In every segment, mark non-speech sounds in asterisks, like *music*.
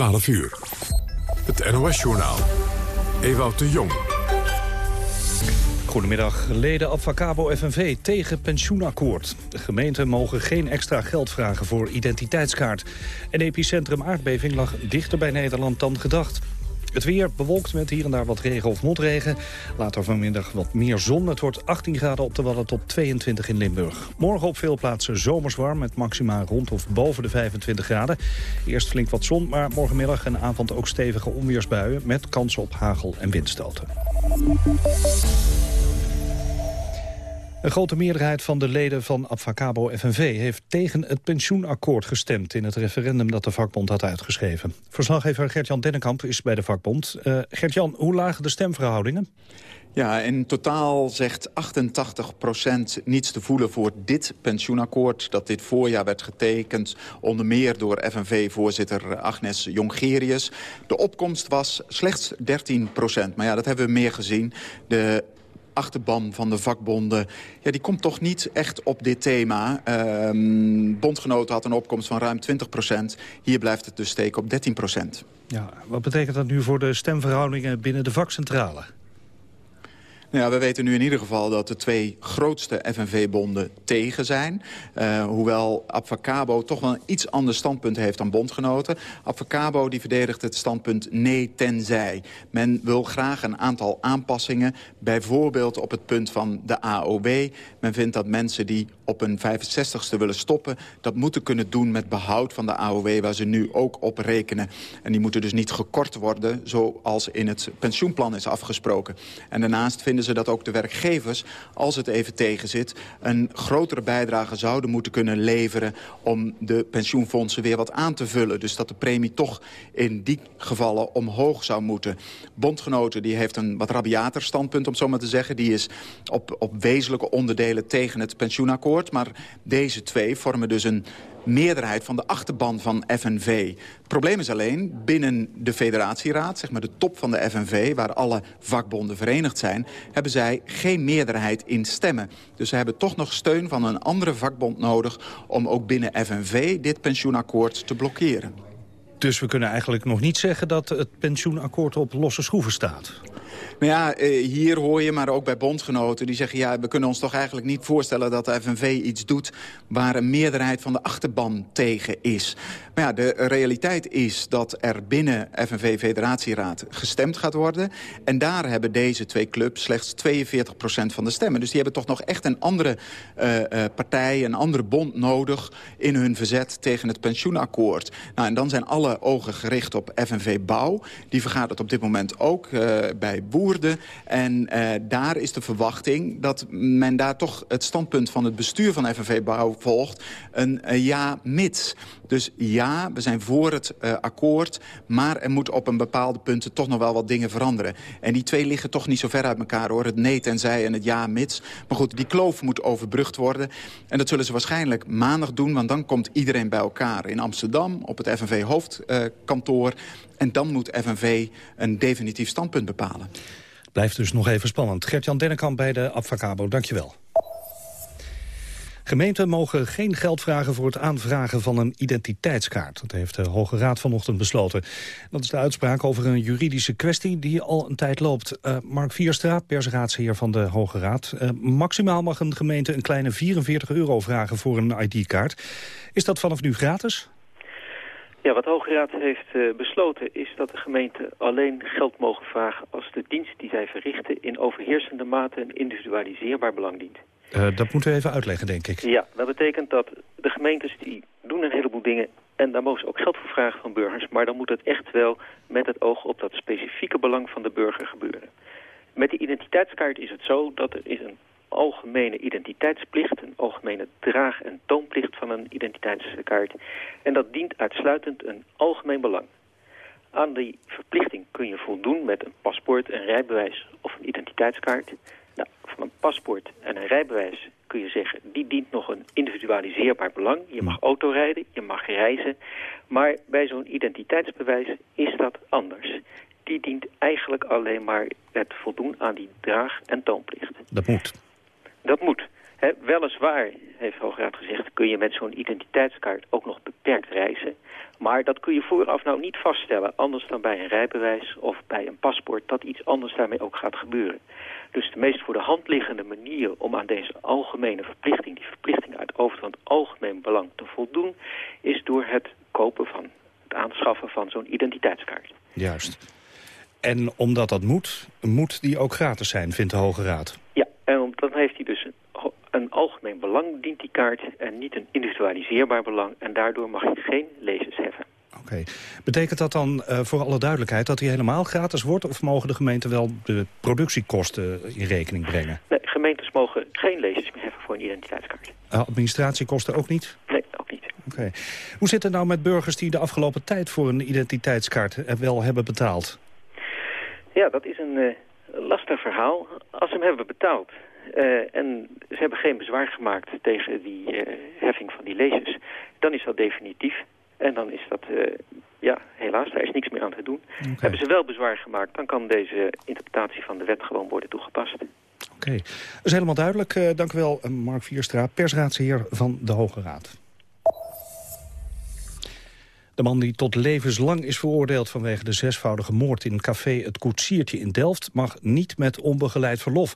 12 uur. Het NOS-journaal. Ewout de Jong. Goedemiddag. Leden Advocabo FNV tegen pensioenakkoord. De gemeenten mogen geen extra geld vragen voor identiteitskaart. En epicentrum aardbeving lag dichter bij Nederland dan gedacht. Het weer bewolkt met hier en daar wat regen of motregen. Later vanmiddag wat meer zon. Het wordt 18 graden op de Wadden tot 22 in Limburg. Morgen op veel plaatsen zomers warm met maxima rond of boven de 25 graden. Eerst flink wat zon, maar morgenmiddag en avond ook stevige onweersbuien... met kans op hagel en windstoten. Een grote meerderheid van de leden van Abfacabo FNV heeft tegen het pensioenakkoord gestemd in het referendum dat de vakbond had uitgeschreven. Verslaggever Gert-Jan Dennekamp is bij de vakbond. Uh, Gert-Jan, hoe lagen de stemverhoudingen? Ja, in totaal zegt 88% niets te voelen voor dit pensioenakkoord... dat dit voorjaar werd getekend, onder meer door FNV-voorzitter Agnes Jongerius. De opkomst was slechts 13% Maar ja, dat hebben we meer gezien. De achterban van de vakbonden... Ja, die komt toch niet echt op dit thema. Um, bondgenoten had een opkomst van ruim 20 procent. Hier blijft het dus steken op 13 procent. Ja, wat betekent dat nu voor de stemverhoudingen binnen de vakcentrale? Nou ja, we weten nu in ieder geval dat de twee grootste FNV-bonden tegen zijn. Uh, hoewel Abfacabo toch wel een iets ander standpunt heeft dan bondgenoten. Abfacabo die verdedigt het standpunt nee tenzij. Men wil graag een aantal aanpassingen. Bijvoorbeeld op het punt van de AOW. Men vindt dat mensen die op een 65ste willen stoppen... dat moeten kunnen doen met behoud van de AOW... waar ze nu ook op rekenen. En die moeten dus niet gekort worden... zoals in het pensioenplan is afgesproken. En daarnaast vinden ze dat ook de werkgevers, als het even tegenzit... een grotere bijdrage zouden moeten kunnen leveren... om de pensioenfondsen weer wat aan te vullen. Dus dat de premie toch in die gevallen omhoog zou moeten. Bondgenoten die heeft een wat rabiater standpunt, om zo maar te zeggen. Die is op, op wezenlijke onderdelen tegen het pensioenakkoord. Maar deze twee vormen dus een meerderheid van de achterban van FNV. Het probleem is alleen, binnen de federatieraad, zeg maar de top van de FNV... waar alle vakbonden verenigd zijn, hebben zij geen meerderheid in stemmen. Dus ze hebben toch nog steun van een andere vakbond nodig... om ook binnen FNV dit pensioenakkoord te blokkeren. Dus we kunnen eigenlijk nog niet zeggen dat het pensioenakkoord op losse schroeven staat? Nou ja, eh, hier hoor je, maar ook bij bondgenoten... die zeggen, ja, we kunnen ons toch eigenlijk niet voorstellen... dat de FNV iets doet waar een meerderheid van de achterban tegen is. Maar ja, de realiteit is dat er binnen FNV-federatieraad gestemd gaat worden. En daar hebben deze twee clubs slechts 42% van de stemmen. Dus die hebben toch nog echt een andere uh, partij, een andere bond nodig... in hun verzet tegen het pensioenakkoord. Nou, en dan zijn alle ogen gericht op FNV Bouw. Die vergadert op dit moment ook uh, bij Boerden. En daar is de verwachting dat men daar toch het standpunt van het bestuur van FNV Bouw volgt. Een ja-mits. Dus ja, we zijn voor het uh, akkoord... maar er moet op een bepaalde punten toch nog wel wat dingen veranderen. En die twee liggen toch niet zo ver uit elkaar, hoor. Het nee tenzij en het ja mits. Maar goed, die kloof moet overbrugd worden. En dat zullen ze waarschijnlijk maandag doen... want dan komt iedereen bij elkaar in Amsterdam... op het FNV-hoofdkantoor. En dan moet FNV een definitief standpunt bepalen. Blijft dus nog even spannend. Gert-Jan Dennekamp bij de Advocabo, dankjewel. Gemeenten mogen geen geld vragen voor het aanvragen van een identiteitskaart. Dat heeft de Hoge Raad vanochtend besloten. Dat is de uitspraak over een juridische kwestie die al een tijd loopt. Uh, Mark Vierstra, persraadsheer van de Hoge Raad. Uh, maximaal mag een gemeente een kleine 44 euro vragen voor een ID-kaart. Is dat vanaf nu gratis? Ja, wat de Hoge Raad heeft uh, besloten is dat de gemeenten alleen geld mogen vragen als de dienst die zij verrichten in overheersende mate een individualiseerbaar belang dient. Uh, dat moeten we even uitleggen, denk ik. Ja, dat betekent dat de gemeentes die doen een heleboel dingen... en daar mogen ze ook geld voor vragen van burgers... maar dan moet het echt wel met het oog op dat specifieke belang van de burger gebeuren. Met die identiteitskaart is het zo dat er is een algemene identiteitsplicht... een algemene draag- en toonplicht van een identiteitskaart. En dat dient uitsluitend een algemeen belang. Aan die verplichting kun je voldoen met een paspoort, een rijbewijs of een identiteitskaart... Nou, van een paspoort en een rijbewijs kun je zeggen... die dient nog een individualiseerbaar belang. Je mag autorijden, je mag reizen. Maar bij zo'n identiteitsbewijs is dat anders. Die dient eigenlijk alleen maar het voldoen aan die draag- en toonplicht. Dat moet. Dat moet. He, weliswaar, heeft Hoograad gezegd, kun je met zo'n identiteitskaart ook nog beperkt reizen. Maar dat kun je vooraf nou niet vaststellen, anders dan bij een rijbewijs of bij een paspoort, dat iets anders daarmee ook gaat gebeuren. Dus de meest voor de hand liggende manier om aan deze algemene verplichting, die verplichting uit overland algemeen belang te voldoen, is door het kopen van, het aanschaffen van zo'n identiteitskaart. Juist. En omdat dat moet, moet die ook gratis zijn, vindt de Hoge Raad. Ja, en dan heeft hij dus een, een algemeen belang, dient die kaart, en niet een individualiseerbaar belang. En daardoor mag je geen lezers heffen. Oké. Betekent dat dan uh, voor alle duidelijkheid dat hij helemaal gratis wordt... of mogen de gemeenten wel de productiekosten in rekening brengen? Nee, gemeentes mogen geen lezers meer heffen voor een identiteitskaart. Uh, administratiekosten ook niet? Nee, ook niet. Oké. Hoe zit het nou met burgers die de afgelopen tijd voor een identiteitskaart eh, wel hebben betaald? Ja, dat is een uh, lastig verhaal. Als ze hem hebben betaald uh, en ze hebben geen bezwaar gemaakt tegen die uh, heffing van die lezers, dan is dat definitief. En dan is dat, uh, ja, helaas, daar is niks meer aan te doen. Okay. Hebben ze wel bezwaar gemaakt, dan kan deze interpretatie van de wet gewoon worden toegepast. Oké, okay. dat is helemaal duidelijk. Dank u wel, Mark Vierstra, persraadsheer van de Hoge Raad. De man die tot levenslang is veroordeeld vanwege de zesvoudige moord in café Het Koetsiertje in Delft mag niet met onbegeleid verlof.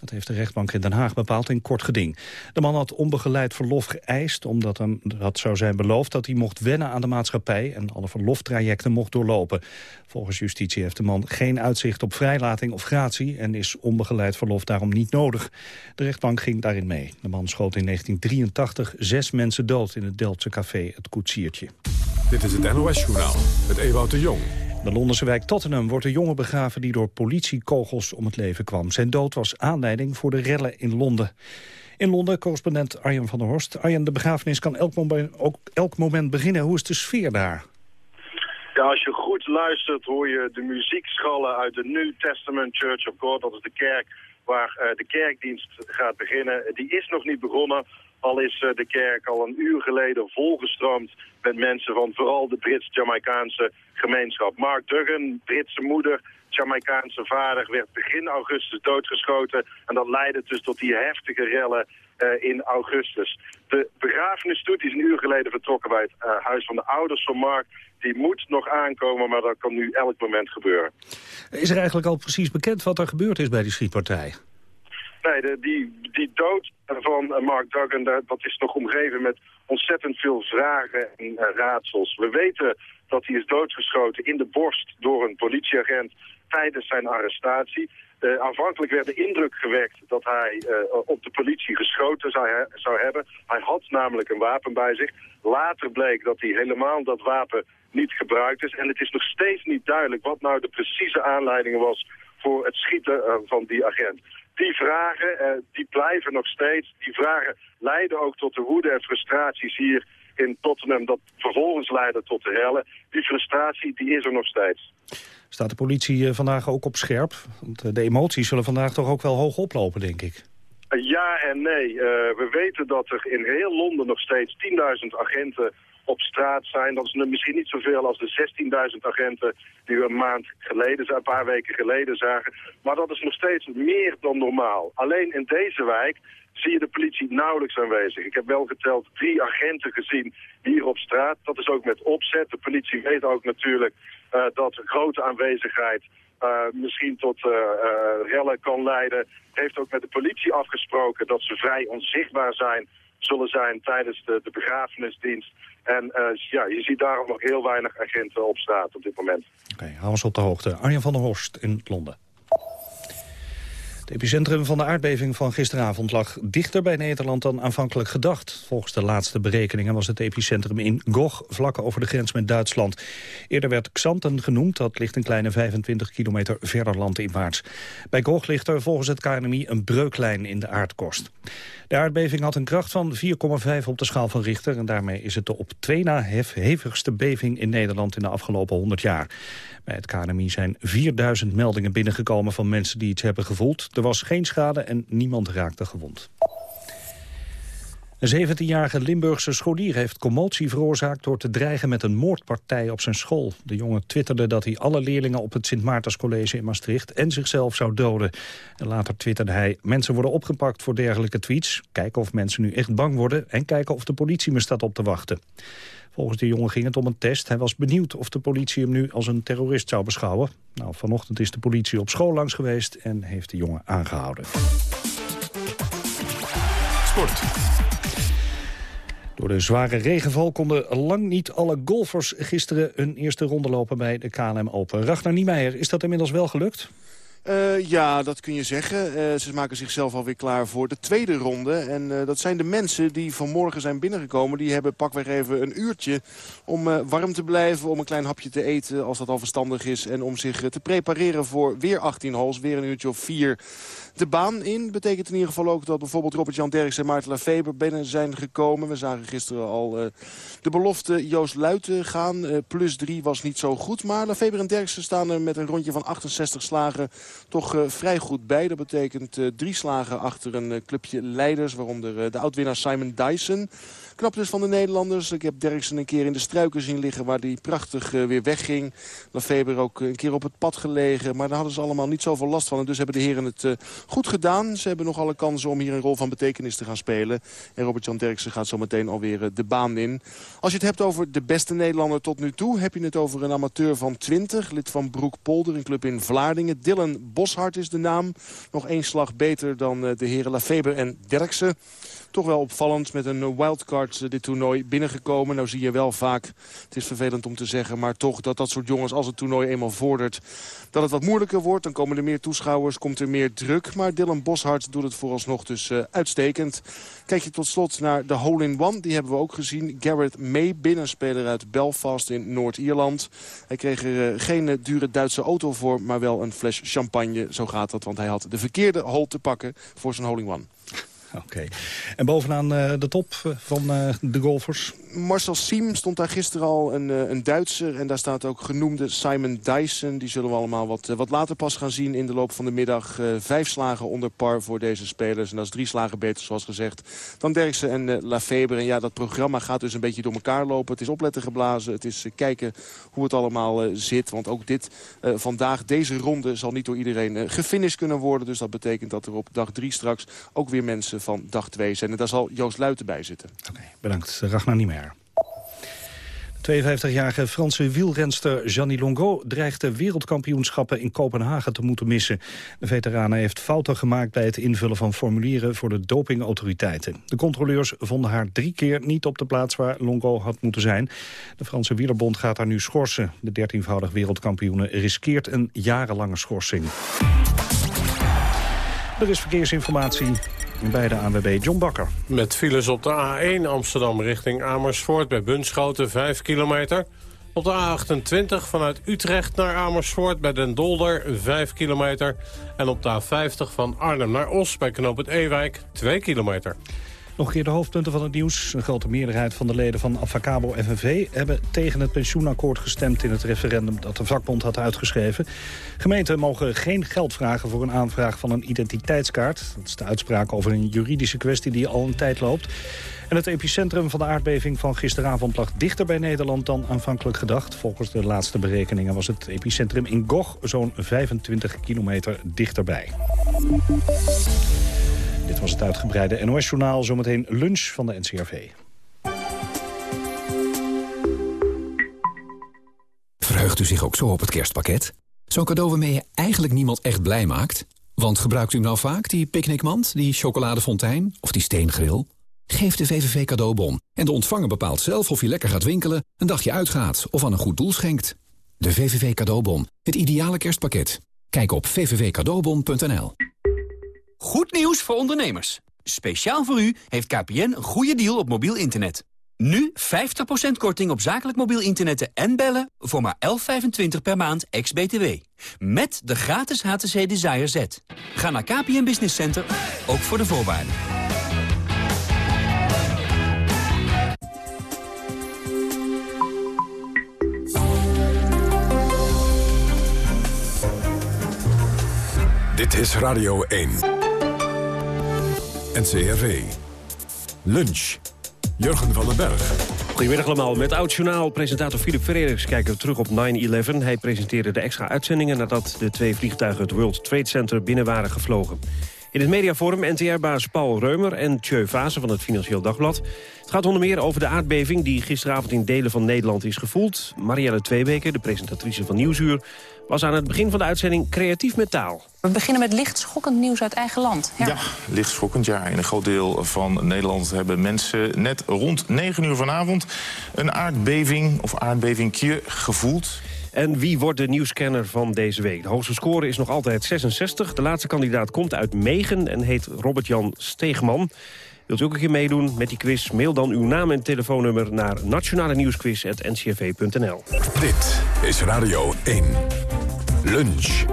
Dat heeft de rechtbank in Den Haag bepaald in kort geding. De man had onbegeleid verlof geëist omdat hem dat zou zijn beloofd dat hij mocht wennen aan de maatschappij en alle verloftrajecten mocht doorlopen. Volgens justitie heeft de man geen uitzicht op vrijlating of gratie en is onbegeleid verlof daarom niet nodig. De rechtbank ging daarin mee. De man schoot in 1983 zes mensen dood in het Delftse café Het Koetsiertje. Is het NOS-journaal met Ewout de Jong. De Londense wijk Tottenham wordt een jongen begraven die door politiekogels om het leven kwam. Zijn dood was aanleiding voor de rellen in Londen. In Londen, correspondent Arjen van der Horst. Arjen, de begrafenis kan elk moment, ook elk moment beginnen. Hoe is de sfeer daar? Ja, als je goed luistert hoor je de muziek schallen uit de New Testament Church of God. Dat is de kerk waar uh, de kerkdienst gaat beginnen. Die is nog niet begonnen, al is uh, de kerk al een uur geleden volgestroomd met mensen van vooral de Brits-Jamaicaanse gemeenschap. Mark Duggan, Britse moeder, Jamaicaanse vader, werd begin augustus doodgeschoten. En dat leidde dus tot die heftige rellen uh, in augustus. De begrafenisstoet is een uur geleden vertrokken bij het uh, huis van de ouders van Mark. Die moet nog aankomen, maar dat kan nu elk moment gebeuren. Is er eigenlijk al precies bekend wat er gebeurd is bij die schietpartij? Die, dood van Mark Duggan, dat is nog omgeven met ontzettend veel vragen en uh, raadsels. We weten dat hij is doodgeschoten in de borst door een politieagent tijdens zijn arrestatie. Uh, aanvankelijk werd de indruk gewekt dat hij op de politie geschoten zou, zou, hebben. Hij had namelijk een wapen bij zich. Later bleek dat hij helemaal dat wapen niet gebruikt is. En het is nog steeds niet duidelijk wat nou de precieze aanleiding was voor het schieten van die agent. Die vragen, die blijven nog steeds. Die vragen leiden ook tot de woede en frustraties hier in Tottenham... dat vervolgens leiden tot de rellen. Die frustratie die is er nog steeds. Staat de politie vandaag ook op scherp? Want de emoties zullen vandaag toch ook wel hoog oplopen, denk ik. Ja en nee. Uh, we weten dat er in heel Londen nog steeds 10.000 agenten op straat zijn. Dat is misschien niet zoveel als de 16.000 agenten die we een maand geleden, een paar weken geleden zagen. Maar dat is nog steeds meer dan normaal. Alleen in deze wijk zie je de politie nauwelijks aanwezig. Ik heb wel geteld drie agenten gezien hier op straat. Dat is ook met opzet. De politie weet ook natuurlijk uh, dat grote aanwezigheid uh, misschien tot uh, rellen kan leiden. Heeft ook met de politie afgesproken dat ze vrij onzichtbaar zijn zullen zijn tijdens de, de begrafenisdienst. En uh, ja, je ziet daarom nog heel weinig agenten op straat op dit moment. Oké, okay, hou ons op de hoogte. Arjen van der Horst in Londen. Het epicentrum van de aardbeving van gisteravond lag dichter bij Nederland dan aanvankelijk gedacht. Volgens de laatste berekeningen was het epicentrum in Goch, vlak over de grens met Duitsland. Eerder werd Xanten genoemd, dat ligt een kleine 25 kilometer verder landinwaarts. Bij Goch ligt er volgens het KNMI een breuklijn in de aardkorst. De aardbeving had een kracht van 4,5 op de schaal van Richter... en daarmee is het de op twee na hef hevigste beving in Nederland in de afgelopen 100 jaar. Bij het KNMI zijn 4000 meldingen binnengekomen van mensen die iets hebben gevoeld. Er was geen schade en niemand raakte gewond. Een 17-jarige Limburgse scholier heeft commotie veroorzaakt... door te dreigen met een moordpartij op zijn school. De jongen twitterde dat hij alle leerlingen op het Sint Maartenscollege in Maastricht... en zichzelf zou doden. En later twitterde hij... mensen worden opgepakt voor dergelijke tweets. Kijken of mensen nu echt bang worden... en kijken of de politie me staat op te wachten. Volgens de jongen ging het om een test. Hij was benieuwd of de politie hem nu als een terrorist zou beschouwen. Nou, vanochtend is de politie op school langs geweest... en heeft de jongen aangehouden. Sport. Door de zware regenval konden lang niet alle golfers gisteren hun eerste ronde lopen bij de KLM Open. Ragnar Niemeyer, is dat inmiddels wel gelukt? Uh, ja, dat kun je zeggen. Uh, ze maken zichzelf alweer klaar voor de tweede ronde. En uh, dat zijn de mensen die vanmorgen zijn binnengekomen. Die hebben pakweg even een uurtje om warm te blijven. Om een klein hapje te eten als dat al verstandig is. En om zich te prepareren voor weer 18 holes. Weer een uurtje of vier de baan in. Betekent in ieder geval ook dat bijvoorbeeld Robert-Jan Derks en Maarten Lafeber binnen zijn gekomen. We zagen gisteren al de belofte Joost Luiten gaan. plus drie was niet zo goed. Maar Lafeber en Derksen staan er met een rondje van 68 slagen toch uh, vrij goed bij. Dat betekent uh, drie slagen achter een uh, clubje leiders. Waaronder de oudwinnaar Simon Dyson. Knap dus van de Nederlanders. Ik heb Derksen een keer in de struiken zien liggen waar hij prachtig uh, weer wegging. Lafeber ook een keer op het pad gelegen. Maar daar hadden ze allemaal niet zoveel last van. En dus hebben de heren het uh, goed gedaan. Ze hebben nog alle kansen om hier een rol van betekenis te gaan spelen. En Robert-Jan Derksen gaat zo meteen alweer uh, de baan in. Als je het hebt over de beste Nederlander tot nu toe... heb je het over een amateur van 20. Lid van Broek Polder, een club in Vlaardingen. Dylan Boshart is de naam. Nog één slag beter dan de heren Lafeber en Derksen toch wel opvallend met een wildcard eh, dit toernooi binnengekomen. Nou zie je wel vaak, het is vervelend om te zeggen... maar toch dat dat soort jongens als het toernooi eenmaal vordert... dat het wat moeilijker wordt. Dan komen er meer toeschouwers, komt er meer druk. Maar Dylan Boshart doet het vooralsnog dus uh, uitstekend. Kijk je tot slot naar de hole-in-one. Die hebben we ook gezien. Garrett May, binnenspeler uit Belfast in Noord-Ierland. Hij kreeg er geen dure Duitse auto voor, maar wel een fles champagne. Zo gaat dat, want hij had de verkeerde hole te pakken voor zijn hole-in-one. Oké. En bovenaan uh, de top van uh, de golfers? Marcel Siem stond daar gisteren al een, uh, een Duitser. En daar staat ook genoemde Simon Dyson. Die zullen we allemaal wat, wat later pas gaan zien in de loop van de middag. vijf slagen onder par voor deze spelers. En dat is drie slagen beter zoals gezegd dan Derksen en Lafeber. En ja, dat programma gaat dus een beetje door elkaar lopen. Het is opletten geblazen. Het is kijken hoe het allemaal zit. Want ook dit vandaag, deze ronde, zal niet door iedereen gefinished kunnen worden. Dus dat betekent dat er op dag drie straks ook weer mensen van dag 2 zijn. En daar zal Joost Luiten bij zitten. Oké, okay, bedankt. Niemeyer. De 52-jarige Franse wielrenster Gianni Longo dreigt de wereldkampioenschappen in Kopenhagen te moeten missen. De veterane heeft fouten gemaakt bij het invullen van formulieren voor de dopingautoriteiten. De controleurs vonden haar drie keer niet op de plaats waar Longo had moeten zijn. De Franse wielerbond gaat haar nu schorsen. De 13-voudig wereldkampioene riskeert een jarenlange schorsing. Er is verkeersinformatie bij de ANWB John Bakker. Met files op de A1 Amsterdam richting Amersfoort bij Bunschoten 5 kilometer. Op de A28 vanuit Utrecht naar Amersfoort bij Den Dolder 5 kilometer. En op de A50 van Arnhem naar Os bij Knoop het Ewijk 2 kilometer. Nog een keer de hoofdpunten van het nieuws. Een grote meerderheid van de leden van Avacabo FNV... hebben tegen het pensioenakkoord gestemd in het referendum... dat de vakbond had uitgeschreven. Gemeenten mogen geen geld vragen voor een aanvraag van een identiteitskaart. Dat is de uitspraak over een juridische kwestie die al een tijd loopt. En het epicentrum van de aardbeving van gisteravond lag dichter bij Nederland dan aanvankelijk gedacht. Volgens de laatste berekeningen was het epicentrum in Gog zo'n 25 kilometer dichterbij. Dit was het uitgebreide NOS-journaal. Zometeen lunch van de NCRV. Verheugt u zich ook zo op het kerstpakket? Zo'n cadeau waarmee je eigenlijk niemand echt blij maakt? Want gebruikt u nou vaak die picknickmand, die chocoladefontein of die steengril? Geef de VVV cadeaubon en de ontvanger bepaalt zelf of je lekker gaat winkelen, een dagje uitgaat of aan een goed doel schenkt. De VVV cadeaubon, het ideale kerstpakket. Kijk op vvvcadeaubon.nl. Goed nieuws voor ondernemers. Speciaal voor u heeft KPN een goede deal op mobiel internet. Nu 50% korting op zakelijk mobiel internet en bellen voor maar 11,25 per maand ex-BTW. Met de gratis HTC Desire Z. Ga naar KPN Business Center, ook voor de voorwaarden. Dit is Radio 1. NCRV. Lunch. Jurgen van den Berg. Goedemiddag allemaal. Met oud-journaal presentator Philip Ferreira kijken we terug op 9-11. Hij presenteerde de extra uitzendingen nadat de twee vliegtuigen het World Trade Center binnen waren gevlogen. In het mediaforum NTR-baas Paul Reumer en Tjeu Vase van het Financieel Dagblad. Het gaat onder meer over de aardbeving die gisteravond in delen van Nederland is gevoeld. Marielle Tweebeke, de presentatrice van Nieuwsuur, was aan het begin van de uitzending creatief met taal. We beginnen met licht schokkend nieuws uit eigen land. Ja, ja licht schokkend, ja. In een groot deel van Nederland hebben mensen net rond 9 uur vanavond... een aardbeving of aardbevingje gevoeld. En wie wordt de nieuwscanner van deze week? De hoogste score is nog altijd 66. De laatste kandidaat komt uit Megen en heet Robert-Jan Steegman. Wilt u ook een keer meedoen met die quiz? Mail dan uw naam en telefoonnummer naar nationale nieuwsquiz.ncrv.nl. Dit is Radio 1. Lunch.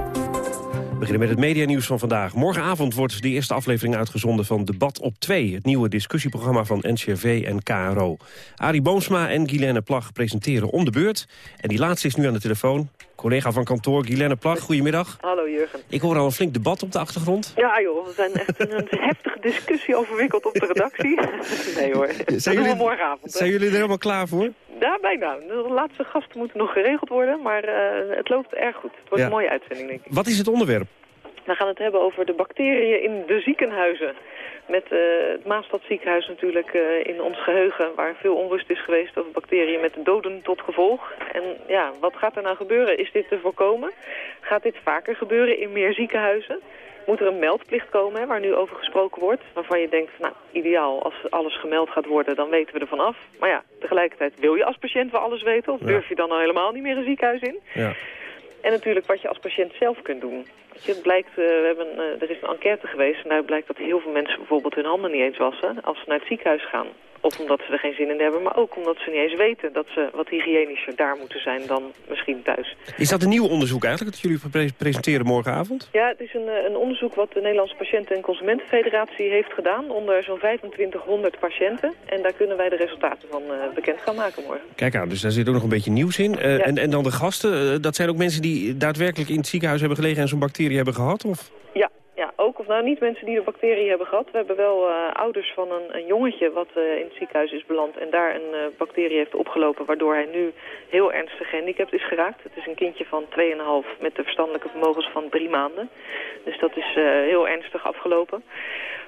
Beginnen met het medianieuws van vandaag. Morgenavond wordt de eerste aflevering uitgezonden van Debat op 2... het nieuwe discussieprogramma van NCRV en KRO. Arie Boomsma en Guilaine Plag presenteren om de beurt. En die laatste is nu aan de telefoon. Collega van kantoor, Guilaine Plag, goedemiddag. Hallo Jurgen. Ik hoor al een flink debat op de achtergrond. Ja joh, we zijn echt in een *laughs* heftige discussie overwikkeld op de redactie. *laughs* nee hoor, zijn jullie, morgenavond. Zijn jullie er helemaal klaar voor? Ja, bijna. De laatste gasten moeten nog geregeld worden, maar uh, het loopt erg goed. Het wordt een mooie uitzending, denk ik. Wat is het onderwerp? We gaan het hebben over de bacteriën in de ziekenhuizen. Met uh, het Maastadziekenhuis natuurlijk uh, in ons geheugen... waar veel onrust is geweest over bacteriën met doden tot gevolg. En ja, wat gaat er nou gebeuren? Is dit te voorkomen? Gaat dit vaker gebeuren in meer ziekenhuizen? Moet er een meldplicht komen, hè, waar nu over gesproken wordt... waarvan je denkt, nou, ideaal, als alles gemeld gaat worden, dan weten we ervan af. Maar ja, tegelijkertijd wil je als patiënt wel alles weten... of durf je dan al helemaal niet meer een ziekenhuis in? Ja. En natuurlijk wat je als patiënt zelf kunt doen. Het blijkt, uh, we hebben, uh, er is een enquête geweest en daar blijkt dat heel veel mensen bijvoorbeeld hun handen niet eens wassen als ze naar het ziekenhuis gaan. Of omdat ze er geen zin in hebben, maar ook omdat ze niet eens weten dat ze wat hygiënischer daar moeten zijn dan misschien thuis. Is dat een nieuw onderzoek eigenlijk, dat jullie presenteren morgenavond? Ja, het is een, eh, een onderzoek wat de Nederlandse Patiënten- en Consumentenfederatie heeft gedaan onder zo'n 2500 patiënten. En daar kunnen wij de resultaten van uh, bekend gaan maken morgen. Kijk aan, dus daar zit ook nog een beetje nieuws in. Uh, ja. en, en dan de gasten, dat zijn ook mensen die daadwerkelijk in het ziekenhuis hebben gelegen en zo'n bacterie hebben gehad? Of? Ook of nou niet mensen die de bacterie hebben gehad. We hebben wel uh, ouders van een, een jongetje wat uh, in het ziekenhuis is beland en daar een uh, bacterie heeft opgelopen waardoor hij nu heel ernstig gehandicapt is geraakt. Het is een kindje van 2,5 met de verstandelijke vermogens van drie maanden. Dus dat is heel ernstig afgelopen.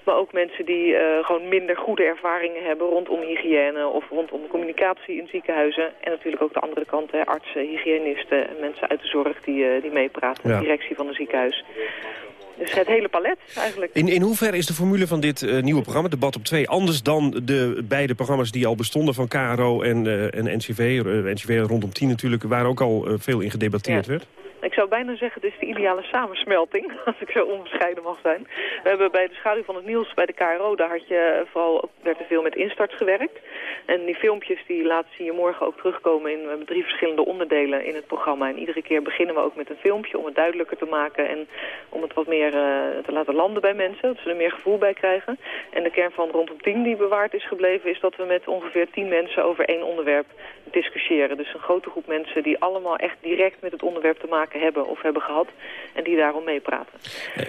Maar ook mensen die gewoon minder goede ervaringen hebben rondom hygiëne of rondom communicatie in ziekenhuizen. En natuurlijk ook de andere kant, hè, artsen, hygiënisten en mensen uit de zorg die, die meepraten. Ja. De directie van het ziekenhuis. Dus het hele palet eigenlijk. In, in hoeverre is de formule van dit uh, nieuwe programma, Debat op 2, anders dan de beide programma's die al bestonden van KRO en, uh, en NCV, uh, NCV rondom 10 natuurlijk, waar ook al veel in gedebatteerd ja. werd? Ik zou bijna zeggen, het is de ideale samensmelting, *laughs* als ik zo onbescheiden mag zijn. We hebben bij de schaduw van het nieuws, bij de KRO, daar had je vooral, werd er veel met instarts gewerkt. En die filmpjes, die laten zie je morgen ook terugkomen in, drie verschillende onderdelen in het programma. En iedere keer beginnen we ook met een filmpje om het duidelijker te maken en om het wat meer uh, te laten landen bij mensen, dat ze er meer gevoel bij krijgen. En de kern van rondom 10 die bewaard is gebleven, is dat we met ongeveer 10 mensen over één onderwerp discussiëren. Dus een grote groep mensen die allemaal echt direct met het onderwerp te maken hebben of hebben gehad en die daarom meepraten.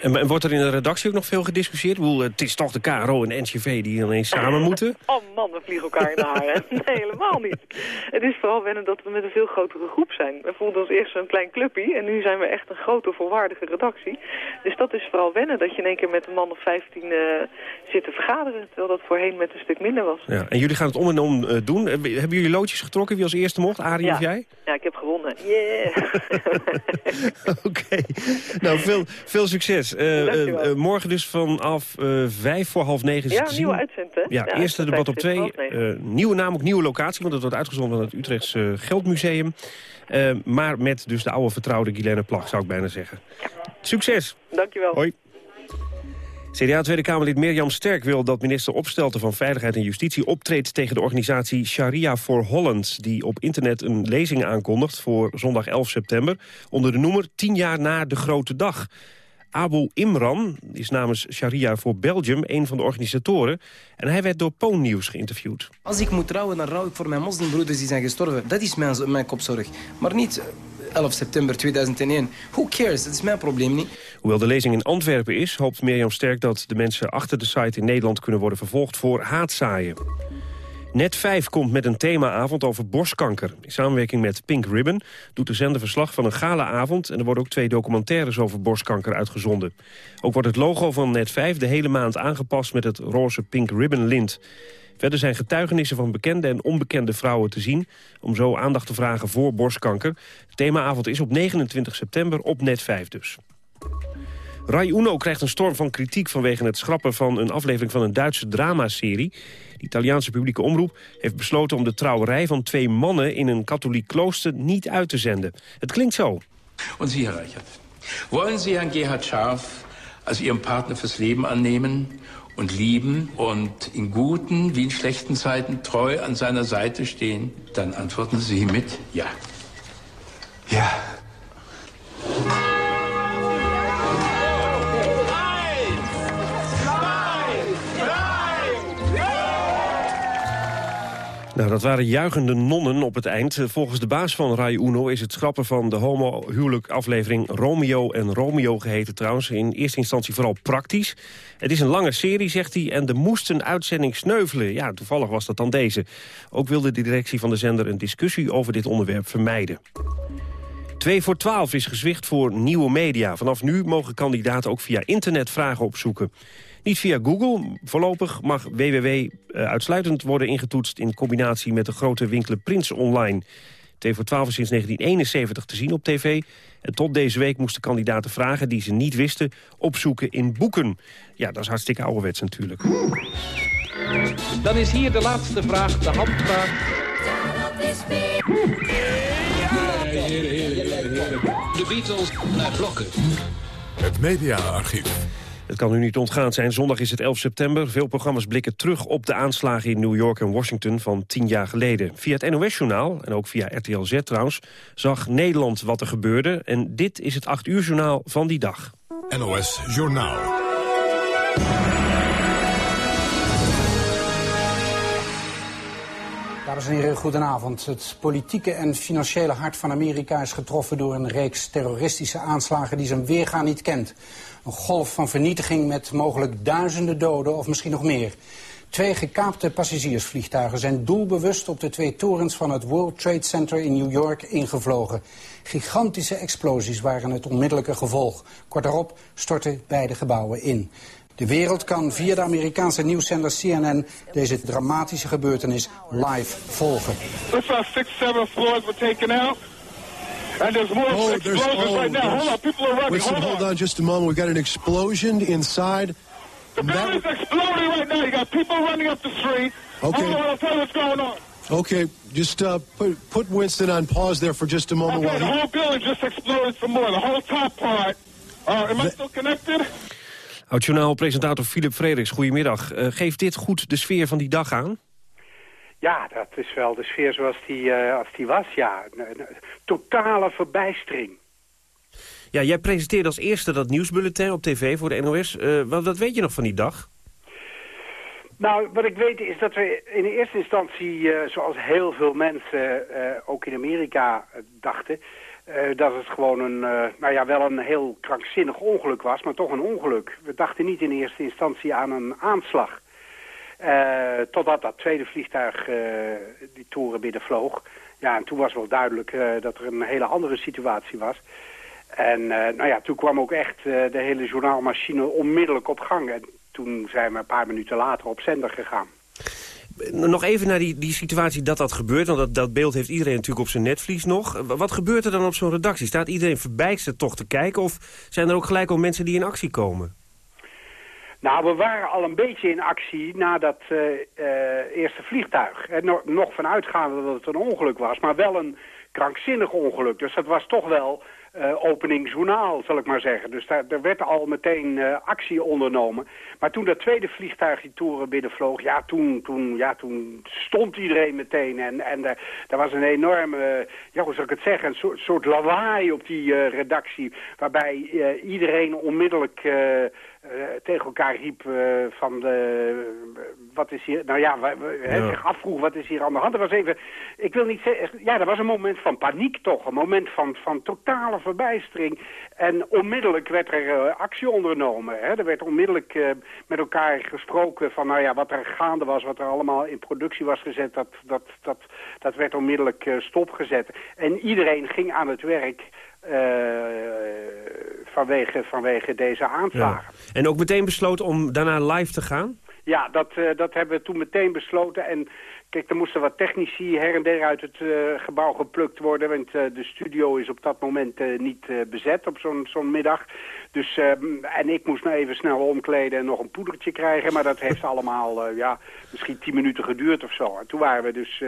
En, en wordt er in de redactie ook nog veel gediscussieerd? Ik bedoel, het is toch de KRO en de NCV die ineens samen moeten? *laughs* Oh man, we vliegen elkaar in de haren. *laughs* Nee, helemaal niet. Het is vooral wennen dat we met een veel grotere groep zijn. We voelden ons eerst een klein clubje en nu zijn we echt een grote volwaardige redactie. Dus dat is vooral wennen dat je in één keer met een man of 15 uh, zit te vergaderen, terwijl dat voorheen met een stuk minder was. Ja, en jullie gaan het om en om uh, doen. Hebben jullie loodjes getrokken wie als eerste mocht, Arie ja. of jij? Ja, ik heb gewonnen. Yeah! *laughs* *laughs* Oké. Okay. Nou, veel, veel succes. Uh, uh, morgen dus vanaf vijf voor half negen ja, te zien. nieuwe uitzending. Ja, ja, eerste debat op twee. nieuwe naam, ook nieuwe locatie, want het wordt uitgezonden van het Utrechtse Geldmuseum. maar met dus de oude vertrouwde Guilaine Plag, zou ik bijna zeggen. Succes! Dankjewel. Hoi. CDA Tweede Kamerlid Mirjam Sterk wil dat minister Opstelten van Veiligheid en Justitie optreedt tegen de organisatie Sharia for Holland, die op internet een lezing aankondigt voor zondag 11 september, onder de noemer 10 jaar na de grote dag. Abu Imran is namens Sharia voor Belgium een van de organisatoren. En hij werd door Poon Nieuws geïnterviewd. Als ik moet trouwen, dan rouw ik voor mijn moslimbroeders die zijn gestorven. Dat is mijn, mijn kopzorg. Maar niet 11 september 2001. Who cares? Dat is mijn probleem niet. Hoewel de lezing in Antwerpen is, hoopt Mirjam Sterk dat de mensen achter de site in Nederland kunnen worden vervolgd voor haatzaaien. Net 5 komt met een themaavond over borstkanker. In samenwerking met Pink Ribbon doet de zender verslag van een galaavond... en er worden ook twee documentaires over borstkanker uitgezonden. Ook wordt het logo van Net 5 de hele maand aangepast met het roze Pink Ribbon lint. Verder zijn getuigenissen van bekende en onbekende vrouwen te zien... om zo aandacht te vragen voor borstkanker. Themaavond is op 29 september op Net 5 dus. Rai Uno krijgt een storm van kritiek vanwege het schrappen van een aflevering van een Duitse dramaserie. De Italiaanse publieke omroep heeft besloten om de trouwerij van twee mannen in een katholiek klooster niet uit te zenden. Het klinkt zo. Und Sie, Herr Reichert, wollen Sie Herrn Gerhard Scharf als Ihren Partner fürs Leben annehmen und lieben und in guten wie in schlechten Zeiten treu an seiner Seite stehen? Dann antworten Sie mit Ja. Ja. Nou, dat waren juichende nonnen op het eind. Volgens de baas van Rai Uno is het schrappen van de homo-huwelijk aflevering Romeo en Romeo geheten trouwens in eerste instantie vooral praktisch. Het is een lange serie, zegt hij, en er moest een uitzending sneuvelen. Ja, toevallig was dat dan deze. Ook wilde de directie van de zender een discussie over dit onderwerp vermijden. 2 voor 12 is gezwicht voor nieuwe media. Vanaf nu mogen kandidaten ook via internet vragen opzoeken. Niet via Google. Voorlopig mag www eh, uitsluitend worden ingetoetst... in combinatie met de grote winkelen Prins Online. TV voor 12 is sinds 1971 te zien op tv. En tot deze week moesten kandidaten vragen die ze niet wisten... opzoeken in boeken. Ja, dat is hartstikke ouderwets natuurlijk. Dan is hier de laatste vraag, de handvraag. De Beatles naar blokken. Het mediaarchief. Het kan u niet ontgaan zijn. Zondag is het 11 september. Veel programma's blikken terug op de aanslagen in New York en Washington van tien jaar geleden. Via het NOS-journaal, en ook via RTL Z trouwens, zag Nederland wat er gebeurde. En dit is het 8 uur journaal van die dag. NOS Journaal. Dames en heren, goedenavond. Het politieke en financiële hart van Amerika is getroffen door een reeks terroristische aanslagen die zijn weergaan niet kent. Een golf van vernietiging met mogelijk duizenden doden of misschien nog meer. Twee gekaapte passagiersvliegtuigen zijn doelbewust op de twee torens van het World Trade Center in New York ingevlogen. Gigantische explosies waren het onmiddellijke gevolg. Kort daarop stortten beide gebouwen in. De wereld kan via de Amerikaanse nieuwszender CNN deze dramatische gebeurtenis live volgen. Looks like six, seven floors were taken out. And there's more Oh, explosions there's- oh, right now. Hold on, people are running. Listen, hold, hold on. on just a moment. We got an explosion inside. The building's exploding right now. You got people running up the street. Okay. Hold on, I'll tell you what's going on. Okay, just uh, put put Winston on pause there for just a moment Okay, the while he. whole building just exploded some more. The whole top part. Uh, am I still connected? Oud-journaal-presentator Philip Frederiks, goedemiddag. Uh, geeft dit goed de sfeer van die dag aan? Ja, dat is wel de sfeer zoals die, eh, als die was, ja. Een- een totale verbijstering. Ja, jij presenteerde als eerste dat nieuwsbulletin op tv voor de NOS. Uh, wat, wat weet je nog van die dag? Nou, wat ik weet is dat we in de eerste instantie, eh, zoals heel veel mensen, eh, ook in Amerika, eh, dachten... eh, dat het gewoon een, eh, nou ja, wel een heel krankzinnig ongeluk was, maar toch een ongeluk. We dachten niet in eerste instantie aan een aanslag. Eh, totdat dat tweede vliegtuig eh, die toren binnenvloog. Ja, en toen was wel duidelijk eh, dat er een hele andere situatie was. En nou ja, toen kwam ook echt de hele journaalmachine onmiddellijk op gang. En toen zijn we een paar minuten later op zender gegaan. Nog even naar die, die situatie dat dat gebeurt, want dat, dat beeld heeft iedereen natuurlijk op zijn netvlies nog. Wat gebeurt er dan op zo'n redactie? Staat iedereen verbijsterd toch te kijken of zijn er ook gelijk al mensen die in actie komen? Nou, we waren al een beetje in actie na dat eh, eh, eerste vliegtuig. En nog, nog vanuitgaande dat het een ongeluk was, maar wel een krankzinnig ongeluk. Dus dat was toch wel eh, opening journaal, zal ik maar zeggen. Dus daar, er werd al meteen actie ondernomen. Maar toen dat tweede vliegtuig die toeren binnenvloog, ja, toen, toen, ja, toen stond iedereen meteen. En, en er was een enorme, ja, hoe zal ik het zeggen, een soort, soort lawaai op die redactie. Waarbij iedereen onmiddellijk... eh, tegen elkaar riep van de, wat is hier, nou ja, Ja. zich afvroeg wat is hier aan de hand. Er was even, ik wil niet zeggen, ja, er was een moment van paniek toch, een moment van, van totale verbijstering. En onmiddellijk werd er eh, actie ondernomen. Hè. Er werd onmiddellijk eh, met elkaar gesproken van, nou ja, wat er gaande was, wat er allemaal in productie was gezet, dat, dat, dat, dat werd onmiddellijk eh, stopgezet. En iedereen ging aan het werk eh, vanwege, vanwege deze aanslagen. Ja. En ook meteen besloten om daarna live te gaan? Ja, dat, eh, dat hebben we toen meteen besloten. En kijk, er moesten wat technici her en der uit het eh, gebouw geplukt worden. Want eh, de studio is op dat moment eh, niet bezet op zo'n zo'n middag. Dus, en ik moest nou even snel omkleden en nog een poedertje krijgen. Maar dat heeft *laughs* allemaal, ja, misschien tien minuten geduurd of zo. En toen waren we dus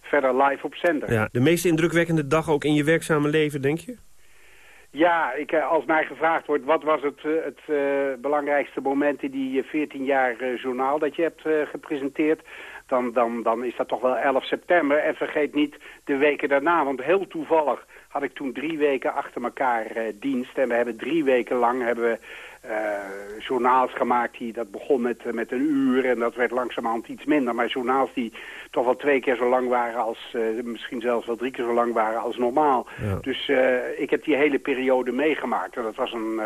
verder live op zender. Ja. De meest indrukwekkende dag ook in je werkzame leven, denk je? Ja, ik, als mij gevraagd wordt wat was het, het belangrijkste moment in die eh, 14 jaar journaal dat je hebt gepresenteerd, dan, dan, dan is dat toch wel 11 september. En vergeet niet de weken daarna, want heel toevallig had ik toen drie weken achter elkaar eh, dienst. En we hebben drie weken lang hebben we eh, journaals gemaakt die, dat begon met, eh, met een uur en dat werd langzamerhand iets minder. Maar journaals die toch wel twee keer zo lang waren als, misschien zelfs wel drie keer zo lang waren als normaal. Ja. Dus ik heb die hele periode meegemaakt. En dat was een,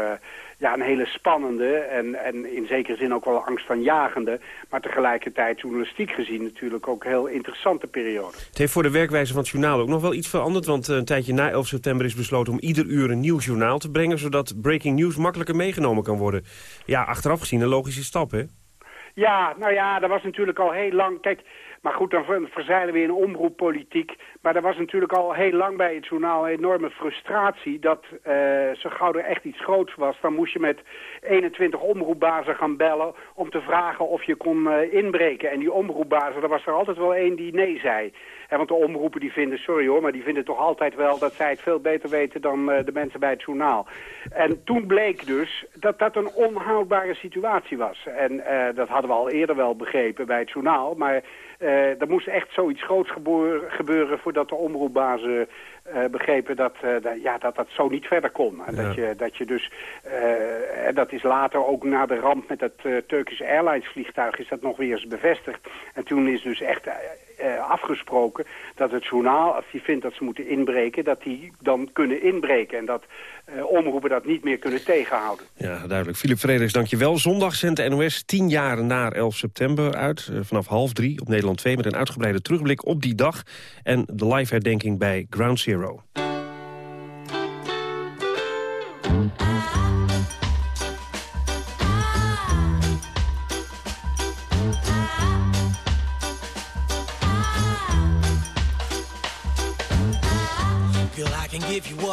ja, een hele spannende en, en in zekere zin ook wel angstaanjagende, maar tegelijkertijd journalistiek gezien natuurlijk ook heel interessante periode. Het heeft voor de werkwijze van het journaal ook nog wel iets veranderd... want eh, een tijdje na 11 september is besloten om ieder uur een nieuw journaal te brengen... zodat breaking news makkelijker meegenomen kan worden. Ja, achteraf gezien een logische stap, hè? Ja, nou ja, dat was natuurlijk al heel lang. Kijk, maar goed, dan ver- verzeilen we in omroeppolitiek. Maar er was natuurlijk al heel lang bij het journaal enorme frustratie... dat eh, zo gauw er echt iets groots was... dan moest je met 21 omroepbazen gaan bellen... om te vragen of je kon eh, inbreken. En die omroepbazen, er was er altijd wel één die nee zei. Want de omroepen die vinden, sorry hoor... maar die vinden toch altijd wel dat zij het veel beter weten... dan eh, de mensen bij het journaal. En toen bleek dus dat dat een onhoudbare situatie was. En eh, dat hadden we al eerder wel begrepen bij het journaal... maar eh, er moest echt zoiets groots gebeuren, gebeuren voordat de omroepbazen eh, begrepen dat, eh, dat, ja, dat dat zo niet verder kon. En dat, je, dat je dus, eh, en dat is later ook na de ramp met het Turkish Airlines vliegtuig is dat nog weer eens bevestigd. En toen is dus echt afgesproken dat het journaal, als die vindt dat ze moeten inbreken, dat die dan kunnen inbreken. En dat eh, omroepen dat niet meer kunnen tegenhouden. Ja, duidelijk. Philip Frederiks, dankjewel. Zondag zendt de NOS 10 jaar na 11 september uit. eh, vanaf half drie op Nederland 2 met een uitgebreide terugblik op die dag. En de live herdenking bij Ground Zero.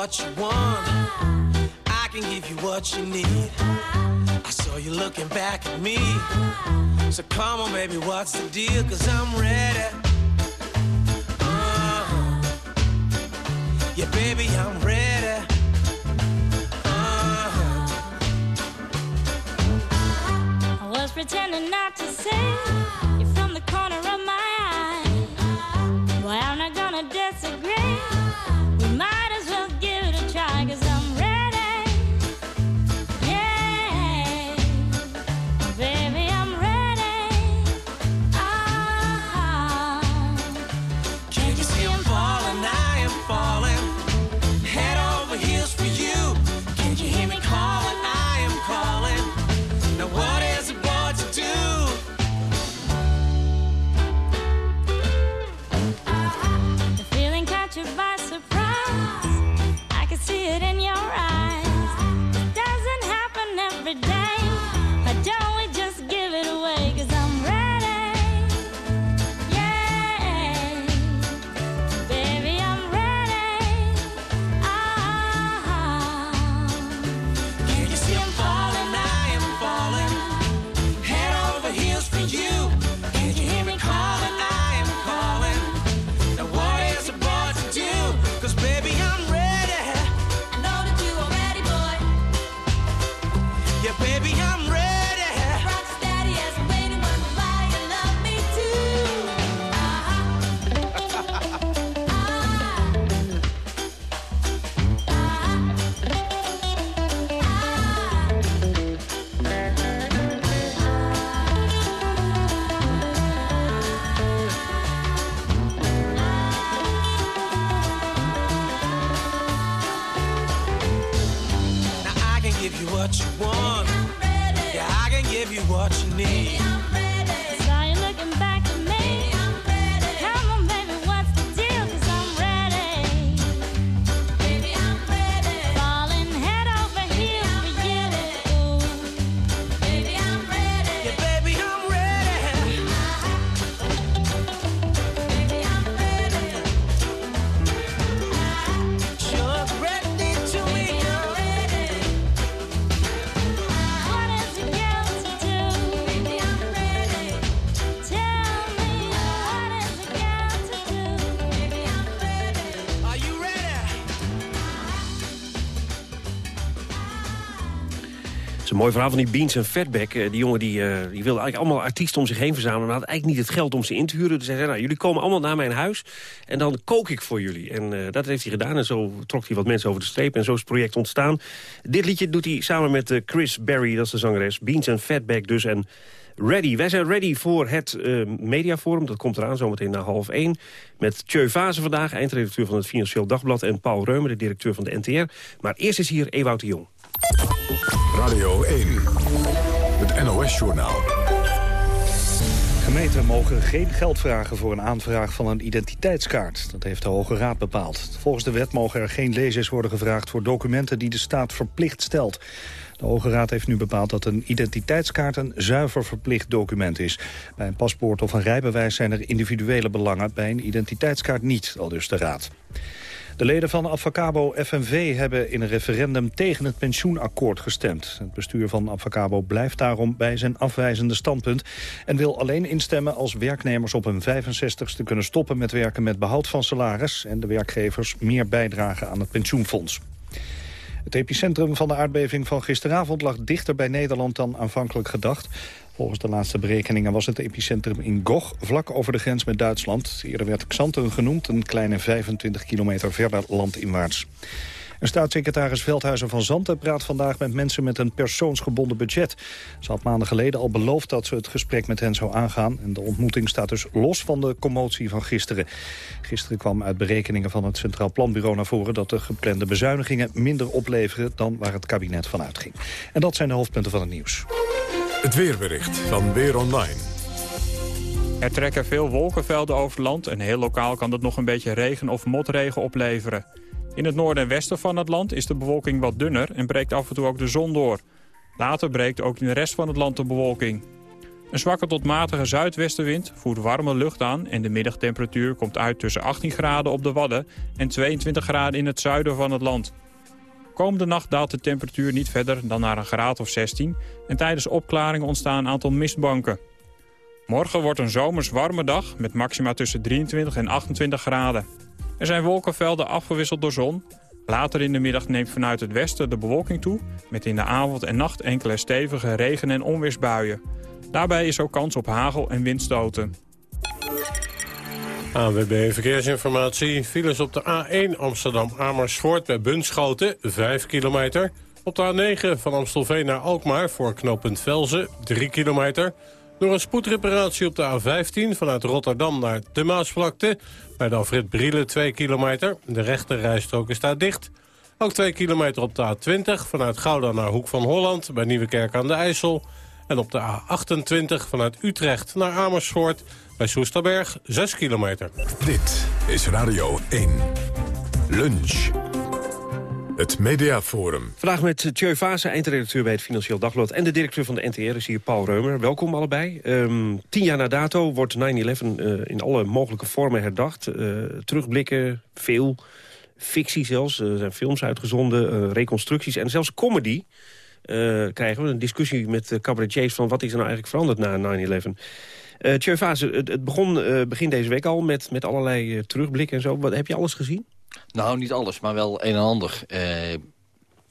What you want. I can give you what you need. I saw you looking back at me. So come on, baby, what's the deal? Cause I'm ready. Uh-huh. Yeah, baby, I'm ready. Uh-huh. I was pretending not to see you from the corner of my eye. Well, I'm not gonna disagree. Mooi verhaal van die Beans en Fatback. Eh, Die jongen die, eh, die wilde eigenlijk allemaal artiesten om zich heen verzamelen... maar had eigenlijk niet het geld om ze in te huren. Dus hij zei, nou, jullie komen allemaal naar mijn huis en dan kook ik voor jullie. En eh, dat heeft hij gedaan en zo trok hij wat mensen over de streep... en zo is het project ontstaan. Dit liedje doet hij samen met Chris Berry, dat is de zangeres. Beans en Fatback dus en... Ready. Wij zijn ready voor het eh, mediaforum. Dat komt eraan zometeen na half één. Met Tjeu Vazen vandaag, eindredacteur van het Financieel Dagblad... en Paul Reumer, de directeur van de NTR. Maar eerst is hier Ewout de Jong. Radio 1. Het NOS-journaal. Gemeenten mogen geen geld vragen voor een aanvraag van een identiteitskaart. Dat heeft de Hoge Raad bepaald. Volgens de wet mogen er geen lezers worden gevraagd voor documenten die de staat verplicht stelt. De Hoge Raad heeft nu bepaald dat een identiteitskaart een zuiver verplicht document is. Bij een paspoort of een rijbewijs zijn er individuele belangen, bij een identiteitskaart niet, al dus de Raad. De leden van Avacabo FNV hebben in een referendum tegen het pensioenakkoord gestemd. Het bestuur van Avacabo blijft daarom bij zijn afwijzende standpunt... en wil alleen instemmen als werknemers op hun 65ste kunnen stoppen met werken met behoud van salaris... en de werkgevers meer bijdragen aan het pensioenfonds. Het epicentrum van de aardbeving van gisteravond lag dichter bij Nederland dan aanvankelijk gedacht. Volgens de laatste berekeningen was het epicentrum in Goch, vlak over de grens met Duitsland. Eerder werd Xanten genoemd, een kleine 25 kilometer verder landinwaarts. En staatssecretaris Veldhuizen van Zanten praat vandaag met mensen met een persoonsgebonden budget. Ze had maanden geleden al beloofd dat ze het gesprek met hen zou aangaan. En de ontmoeting staat dus los van de commotie van gisteren. Gisteren kwam uit berekeningen van het Centraal Planbureau naar voren... dat de geplande bezuinigingen minder opleveren dan waar het kabinet van uitging. En dat zijn de hoofdpunten van het nieuws. Het weerbericht van Weer Online. Er trekken veel wolkenvelden over het land en heel lokaal kan dat nog een beetje regen of motregen opleveren. In het noorden en westen van het land is de bewolking wat dunner en breekt af en toe ook de zon door. Later breekt ook in de rest van het land de bewolking. Een zwakke tot matige zuidwestenwind voert warme lucht aan... en de middagtemperatuur komt uit tussen 18 graden op de Wadden... en 22 graden in het zuiden van het land. Komende nacht daalt de temperatuur niet verder dan naar een graad of 16... en tijdens opklaringen ontstaan een aantal mistbanken. Morgen wordt een zomers warme dag met maxima tussen 23 en 28 graden. Er zijn wolkenvelden afgewisseld door zon. Later in de middag neemt vanuit het westen de bewolking toe... met in de avond en nacht enkele stevige regen- en onweersbuien. Daarbij is ook kans op hagel en windstoten. ANWB Verkeersinformatie. Files op de A1 Amsterdam-Amersfoort bij Bunschoten, 5 kilometer. Op de A9 van Amstelveen naar Alkmaar voor knooppunt Velzen, 3 kilometer. Door een spoedreparatie op de A15 vanuit Rotterdam naar de Maasvlakte... bij de Alfred Brielen 2 kilometer. De rechte rijstrook is daar dicht. Ook 2 kilometer op de A20 vanuit Gouda naar Hoek van Holland... bij Nieuwekerk aan de IJssel. En op de A28 vanuit Utrecht naar Amersfoort... bij Soesterberg 6 kilometer. Dit is Radio 1. Lunch. Het Mediaforum. Vandaag met Tjeu Vase, eindredacteur bij het Financieel Dagblad... en de directeur van de NTR is hier Paul Reumer. Welkom allebei. Ehm, tien jaar na dato wordt 9-11 eh, in alle mogelijke vormen herdacht. Eh, terugblikken, veel, fictie zelfs. Er zijn films uitgezonden, eh, reconstructies en zelfs comedy... krijgen we een discussie met cabaretiers van wat is er nou eigenlijk veranderd na 9-11. Uh, Tjeu het, het begon begin deze week al met, met allerlei terugblikken en zo. Wat, heb je alles gezien? Nou, niet alles, maar wel een en ander. Eh,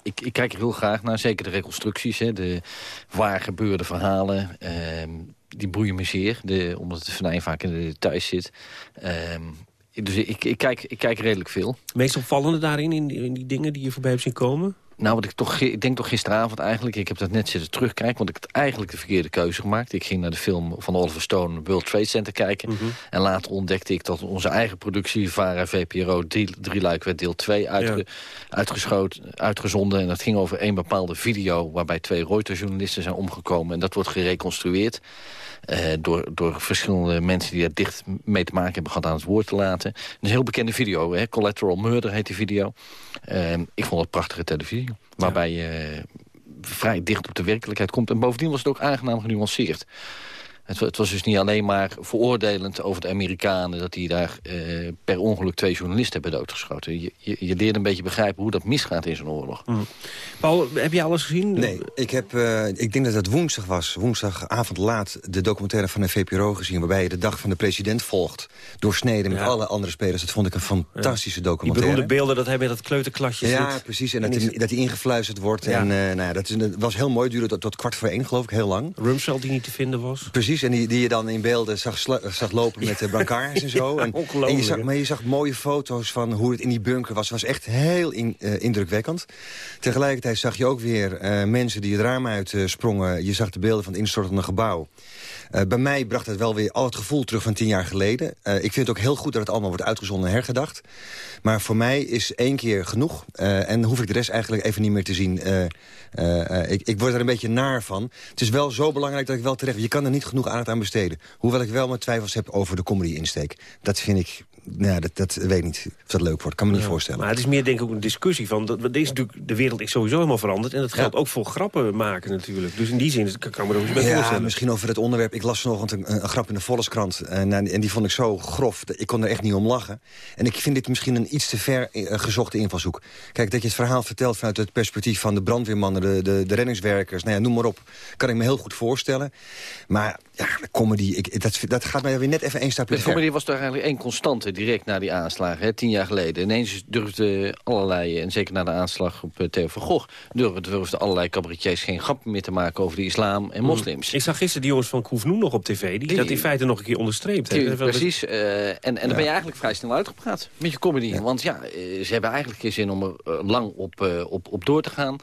ik, ik, kijk heel graag naar, zeker de reconstructies, hè, de waar gebeurde verhalen. ehm, die boeien me zeer, de, omdat het venijn vaak in de details zit. Ehm, dus ik, ik, kijk, ik kijk redelijk veel. Meest opvallende daarin, in, in die dingen die je voorbij hebt zien komen? Nou, wat ik toch, ik denk toch gisteravond eigenlijk... ik heb dat net zitten terugkijken... want ik heb eigenlijk de verkeerde keuze gemaakt. Ik ging naar de film van Oliver Stone World Trade Center kijken. En later ontdekte ik dat onze eigen productie... VARA VPRO drie, drie luik werd deel 2 uitge, uitgeschoten, uitgezonden. En dat ging over één bepaalde video... waarbij twee Reuters-journalisten zijn omgekomen. En dat wordt gereconstrueerd... eh, door, door verschillende mensen die er dicht mee te maken hebben gehad aan het woord te laten. Een heel bekende video, hè? Collateral Murder heet die video. Ehm, ik vond het prachtige televisie, waarbij je vrij dicht op de werkelijkheid komt. En bovendien was het ook aangenaam genuanceerd. Het, het was dus niet alleen maar veroordelend over de Amerikanen... dat die daar eh, per ongeluk twee journalisten hebben doodgeschoten. Je, je, je leert een beetje begrijpen hoe dat misgaat in zo'n oorlog. Paul, heb je alles gezien? Nee, ik, heb, eh, ik denk dat het woensdag was. Woensdagavond laat de documentaire van de VPRO gezien... waarbij je de dag van de president volgt. Doorsneden met alle andere spelers. Dat vond ik een fantastische Die documentaire. beroemde beelden dat hij met dat kleuterklasje Ja, zit. precies. En dat is- hij, dat hij ingefluisterd wordt. Ja. En eh, nou ja, dat, is, dat was heel mooi. duurde tot, tot kwart voor één, geloof ik. Heel lang. Rumsfeld die niet te vinden was. Precies, en die, die je dan in beelden zag, zag lopen met de brancards en zo. *laughs* En, je zag, maar je zag mooie foto's van hoe het in die bunker was. Het was echt heel in- eh, indrukwekkend. Tegelijkertijd zag je ook weer eh, mensen die het raam uit eh, sprongen. Je zag de beelden van het instortende gebouw. Eh, bij mij bracht het wel weer al het gevoel terug van tien jaar geleden. Eh, ik vind het ook heel goed dat het allemaal wordt uitgezonden en hergedacht. Maar voor mij is één keer genoeg. Eh, en hoef ik de rest eigenlijk even niet meer te zien. Ik, ik word er een beetje naar van. Het is wel zo belangrijk dat ik wel terecht... Je kan er niet genoeg aandacht aan besteden. Hoewel ik wel mijn twijfels heb over de comedy-insteek. Dat vind ik... Nou, ja, dat, dat weet ik niet of dat leuk wordt. Kan me niet Ja. voorstellen. Maar het is meer denk ik ook een discussie van... Dat, deze natuurlijk, de wereld is sowieso helemaal veranderd. En dat geldt ook voor grappen maken natuurlijk. Dus in die zin kan kan ik me er ook bij Ja, voorstellen. misschien over het onderwerp. Ik las vanochtend een, een grap in de Volkskrant. En, en, die vond ik zo grof. Ik kon er echt niet om lachen. En ik vind dit misschien een iets te ver eh, gezochte invalshoek. Kijk, dat je het verhaal vertelt vanuit het perspectief van de brandweermannen... de, de, de reddingswerkers, nou ja, noem maar op. Kan ik me heel goed voorstellen. Maar ja, de comedy, ik, dat, dat gaat mij weer net even één stapje De comedy was toch eigenlijk één constante direct na die aanslagen, hè, tien jaar geleden. Ineens durfden allerlei, en zeker na de aanslag op eh, Theo van Gogh... durfden, allerlei cabaretiers geen grappen meer te maken over de islam en moslims. Ik zag gisteren die jongens van Koefnoen nog op tv... die, Die- dat in feite nog een keer onderstreept. Die- precies. eh, en en dan ben je eigenlijk vrij snel uitgepraat met je comedy. Want ja, eh, ze hebben eigenlijk geen zin om er eh, lang op, eh, op, op door te gaan.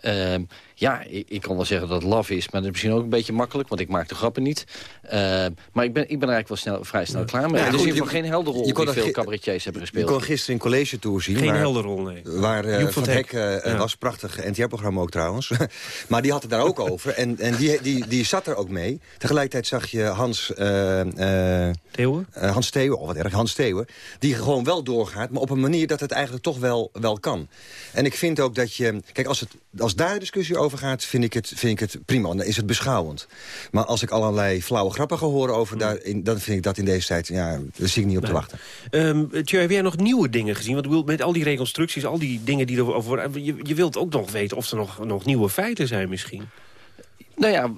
Ehm, ja, ik, ik kan wel zeggen dat het love is, maar dat is misschien ook een beetje makkelijk, want ik maak de grappen niet. Ehm, maar ik ben, ik ben er eigenlijk wel snel, vrij snel klaar mee. Ja, je- geen helder rol je kon die dat veel cabaretiers hebben Je gespeeld. kon gisteren in College Tour zien. Geen waar- helderrol, nee. Waar eh, Van Hek Hek, eh, ja. was, prachtig NTR-programma ook trouwens. *laughs* maar die had het daar ook over. En, en die, die, die zat er ook mee. Tegelijkertijd zag je Hans... eh, eh, Theeuwen? eh, Hans Theeuwen, oh wat erg, Hans Theeuwen. Die gewoon wel doorgaat, maar op een manier dat het eigenlijk toch wel, wel kan. En ik vind ook dat je... Kijk, als, het, als daar de discussie over gaat, vind ik, het, vind ik het prima. Dan is het beschouwend. Maar als ik allerlei flauwe grappen ga horen over daarin... dan vind ik dat in deze tijd... Ja, daar zie ik niet op te wachten. Ehm Tjeu, heb jij nog nieuwe dingen gezien? Want met al die reconstructies, al die dingen die er over worden... Je, je wilt ook nog weten of er nog, nog nieuwe feiten zijn misschien. Nou ja,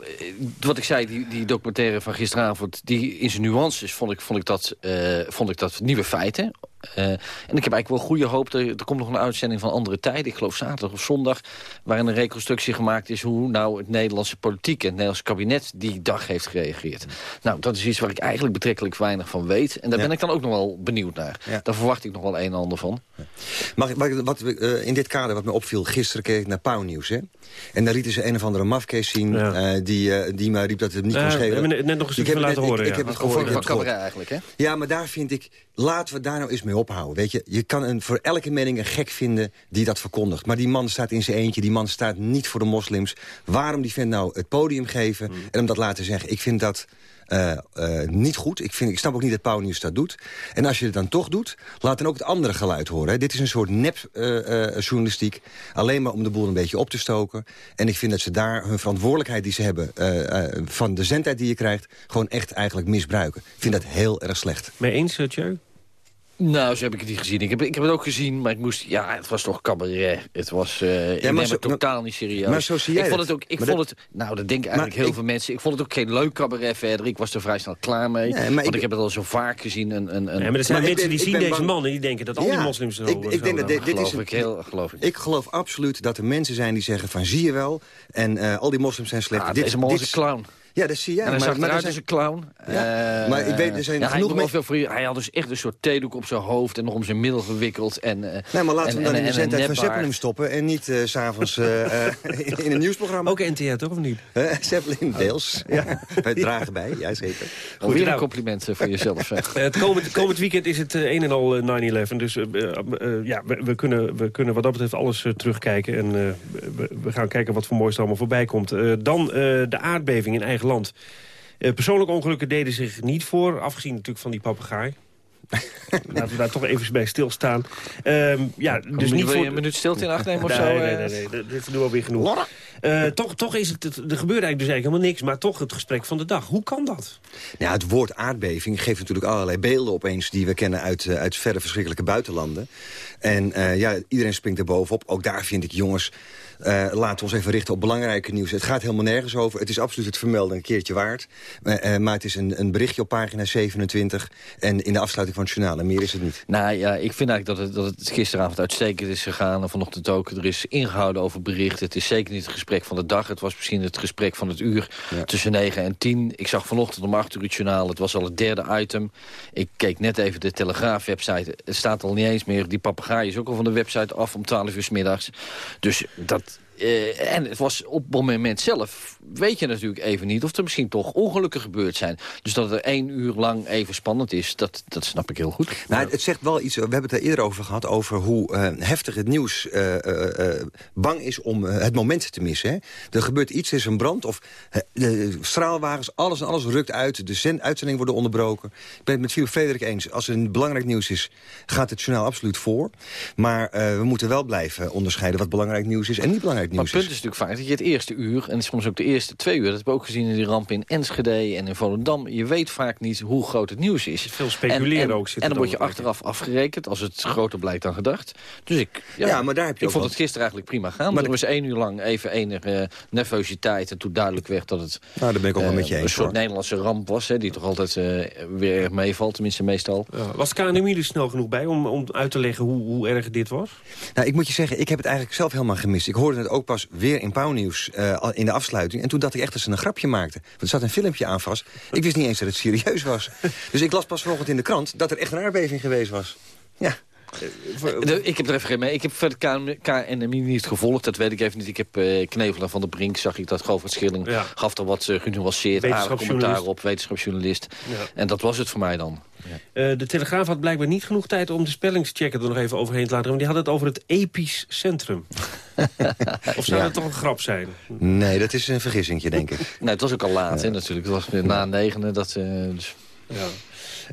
wat ik zei, die, die documentaire van gisteravond... die in zijn nuances vond ik, vond ik, dat, eh, vond ik dat nieuwe feiten. Eh, en ik heb eigenlijk wel goede hoop. Er, er komt nog een uitzending van Andere Tijden, ik geloof zaterdag of zondag... waarin een reconstructie gemaakt is hoe nou het Nederlandse politiek... en het Nederlandse kabinet die dag heeft gereageerd. Nou, dat is iets waar ik eigenlijk betrekkelijk weinig van weet. En daar Ja. ben ik dan ook nog wel benieuwd naar. Ja. Daar verwacht ik nog wel een en ander van. Mag, ik- mag ik- wat eh, in dit kader wat me opviel, gisteren keek ik naar Pauwnieuws. Hè? En daar lieten ze een of andere mafkees zien... Ja. eh, die, eh, die me riep dat het niet kon we schelen. hebben net nog een stukje Ik heb laten net- horen, Ik, ik ja. heb het gehoord. ik Van heb het gehoord. cabaret eigenlijk, hè? Ja, maar daar vind ik, laten we daar nou eens mee ophouden. Weet je, je kan een, voor elke mening een gek vinden die dat verkondigt. Maar die man staat in zijn eentje, die man staat niet voor de moslims. Waarom die vent nou het podium geven Mm. en hem dat laten zeggen? Ik vind dat eh, eh, niet goed. Ik, vind, ik snap ook niet dat Pauw Nieuws dat doet. En als je het dan toch doet, laat dan ook het andere geluid horen. Hè. Dit is een soort nep-journalistiek. alleen maar om de boel een beetje op te stoken. En ik vind dat ze daar hun verantwoordelijkheid die ze hebben... eh, eh, van de zendtijd die je krijgt, gewoon echt eigenlijk misbruiken. Ik vind dat heel erg slecht. Mee eens, eh, Tjeu? Nou, zo heb ik het niet gezien. Ik heb, ik heb het ook gezien, maar ik moest... Ja, het was toch cabaret. Het was... eh ik maar neem zo- het totaal niet serieus. maar zo zie jij ik vond het. ook... Ik Maar vond dat- het... Nou, dat denken eigenlijk heel ik- veel mensen. Ik vond het ook geen leuk cabaret verder. Ik was er vrij snel klaar mee. Nee, want ik, ik- heb het al zo vaak gezien. Een, een, een... Ja, maar er zijn mensen ben- die ik zien deze man... en die denken dat al die Ja, moslims zo... ik, ik zo denk dat dit, dit geloof is een- ik heel... Geloof ik. Ik geloof absoluut dat er mensen zijn die zeggen van zie je wel... en eh, al die moslims zijn slecht. Ja, dit, deze man is een clown. Ja, dat zie jij. En hij maar, zag maar eruit er als zijn- een clown. Ja, Eh, maar ik weet, er zijn ja, genoeg hij, mensen- veel vrienden. hij had dus echt een soort theedoek op zijn hoofd... en nog om zijn middel gewikkeld. En, eh, Nee, maar laten en, we hem dan en- in de en een zendtijd van. Zeppelin stoppen... en niet eh, s s'avonds eh, eh, in, in een nieuwsprogramma. Ook NTR, toch, of niet? Zeppelin, deels. Ja. *laughs* Wij dragen bij, ja zeker. Alweer een nou. compliment voor jezelf. zeg. *laughs* Het komend, komend weekend is het een en al eh, 9-11. Dus ja, we, we, kunnen, we kunnen wat dat betreft alles terugkijken. En eh, we, we gaan kijken wat voor moois er allemaal voorbij komt. Eh, dan eh, de aardbeving in eigen land. Eh, persoonlijke ongelukken deden zich niet voor. Afgezien natuurlijk van die papegaai. *laughs* Laten we daar toch even bij stilstaan. Ehm ja, dus niet wil voor... je een minuut stilte in acht nemen of nee, zo? Nee, eh? nee, nee, dit is nu alweer genoeg. Eh, toch, toch is het, het- er gebeurt eigenlijk dus eigenlijk helemaal niks, maar toch het gesprek van de dag. Hoe kan dat? Ja, het woord aardbeving geeft natuurlijk allerlei beelden opeens... die we kennen uit, uit verre verschrikkelijke buitenlanden. En eh, ja, iedereen springt er bovenop. Ook daar vind ik, jongens, eh, laten we ons even richten op belangrijke nieuws. Het gaat helemaal nergens over. Het is absoluut het vermelden een keertje waard. Eh, maar het is een, een berichtje op pagina 27... en in de afsluiting van het journaal. En meer is het niet. Nou ja, ik vind eigenlijk dat het, dat het gisteravond uitstekend is gegaan. En vanochtend ook. Er is ingehouden over bericht. Het is zeker niet het gesprek van de dag. Het was misschien het gesprek van het uur tussen 9 en 10. Ik zag vanochtend om 8 uur het journaal. Het was al het derde item. Ik keek net even de Telegraaf-website. Het staat al niet eens meer. Die papegaai is ook al van de website af om 12 uur s middags. Dus dat... eh, en het was op het moment zelf, weet je natuurlijk even niet... of er misschien toch ongelukken gebeurd zijn. Dus dat het één uur lang even spannend is, dat, dat snap ik heel goed. Nou, het- het zegt wel iets, we hebben het er eerder over gehad... over hoe eh, heftig het nieuws eh, eh, bang is om het moment te missen. Hè? Er gebeurt iets, er is een brand of de straalwagens, alles en alles rukt uit. De zend, uitzendingen worden onderbroken. Ik ben het met Philip Frederik eens. Als er een belangrijk nieuws is, gaat het journaal absoluut voor. Maar we moeten wel blijven onderscheiden wat belangrijk nieuws is en niet belangrijk Maar nieuws het punt is natuurlijk vaak dat je het eerste uur... en soms ook de eerste twee uur... dat hebben we ook gezien in die ramp in Enschede en in Volendam... je weet vaak niet hoe groot het nieuws is. Veel speculeren en, en, ook zit En dan word je achteraf afgerekend als het groter blijkt dan gedacht. Dus ik, ja, Ja, maar daar heb je ik vond wat- het gisteren eigenlijk prima gaan. Maar er was één uur lang even enige eh, nervositeit... en toen duidelijk werd dat het Nou, daar ben ik ook wel eh, met je eens, een soort hoor. Nederlandse ramp was... Hè, die toch altijd eh, weer erg meevalt, tenminste meestal. Ja, was de KNMI er snel genoeg bij om, om uit te leggen hoe, hoe erg dit was? Nou, ik moet je zeggen, ik heb het eigenlijk zelf helemaal gemist. Ik hoorde het ook pas weer in Pauwnieuws eh, al in de afsluiting. En toen dacht ik echt dat ze een grapje maakten. Want er zat een filmpje aan vast. Ik wist niet eens dat het serieus was. *laughs* dus ik las pas vanochtend in de krant dat er echt een aardbeving geweest was. Ja. De- ik heb er even geen mee. Ik heb verder KN KNMI niet gevolgd. Dat weet ik even niet. Ik heb eh Knevelen van der Brink, zag ik dat Govert Schilling. Ja. Gaf er wat uh, genuanceerd, commentaar op. Wetenschapsjournalist. Ja. En dat was het voor mij dan. Eh, de Telegraaf had blijkbaar niet genoeg tijd om de spellingschecker er nog even overheen te laten. Want die had het over het episch centrum. *laughs* of zou Ja. dat toch een grap zijn? Nee, dat is een vergissingje, denk ik. *laughs* Nee, het was ook al laat, hè, natuurlijk. Het was na negenen. Dat, eh, dus... Ja.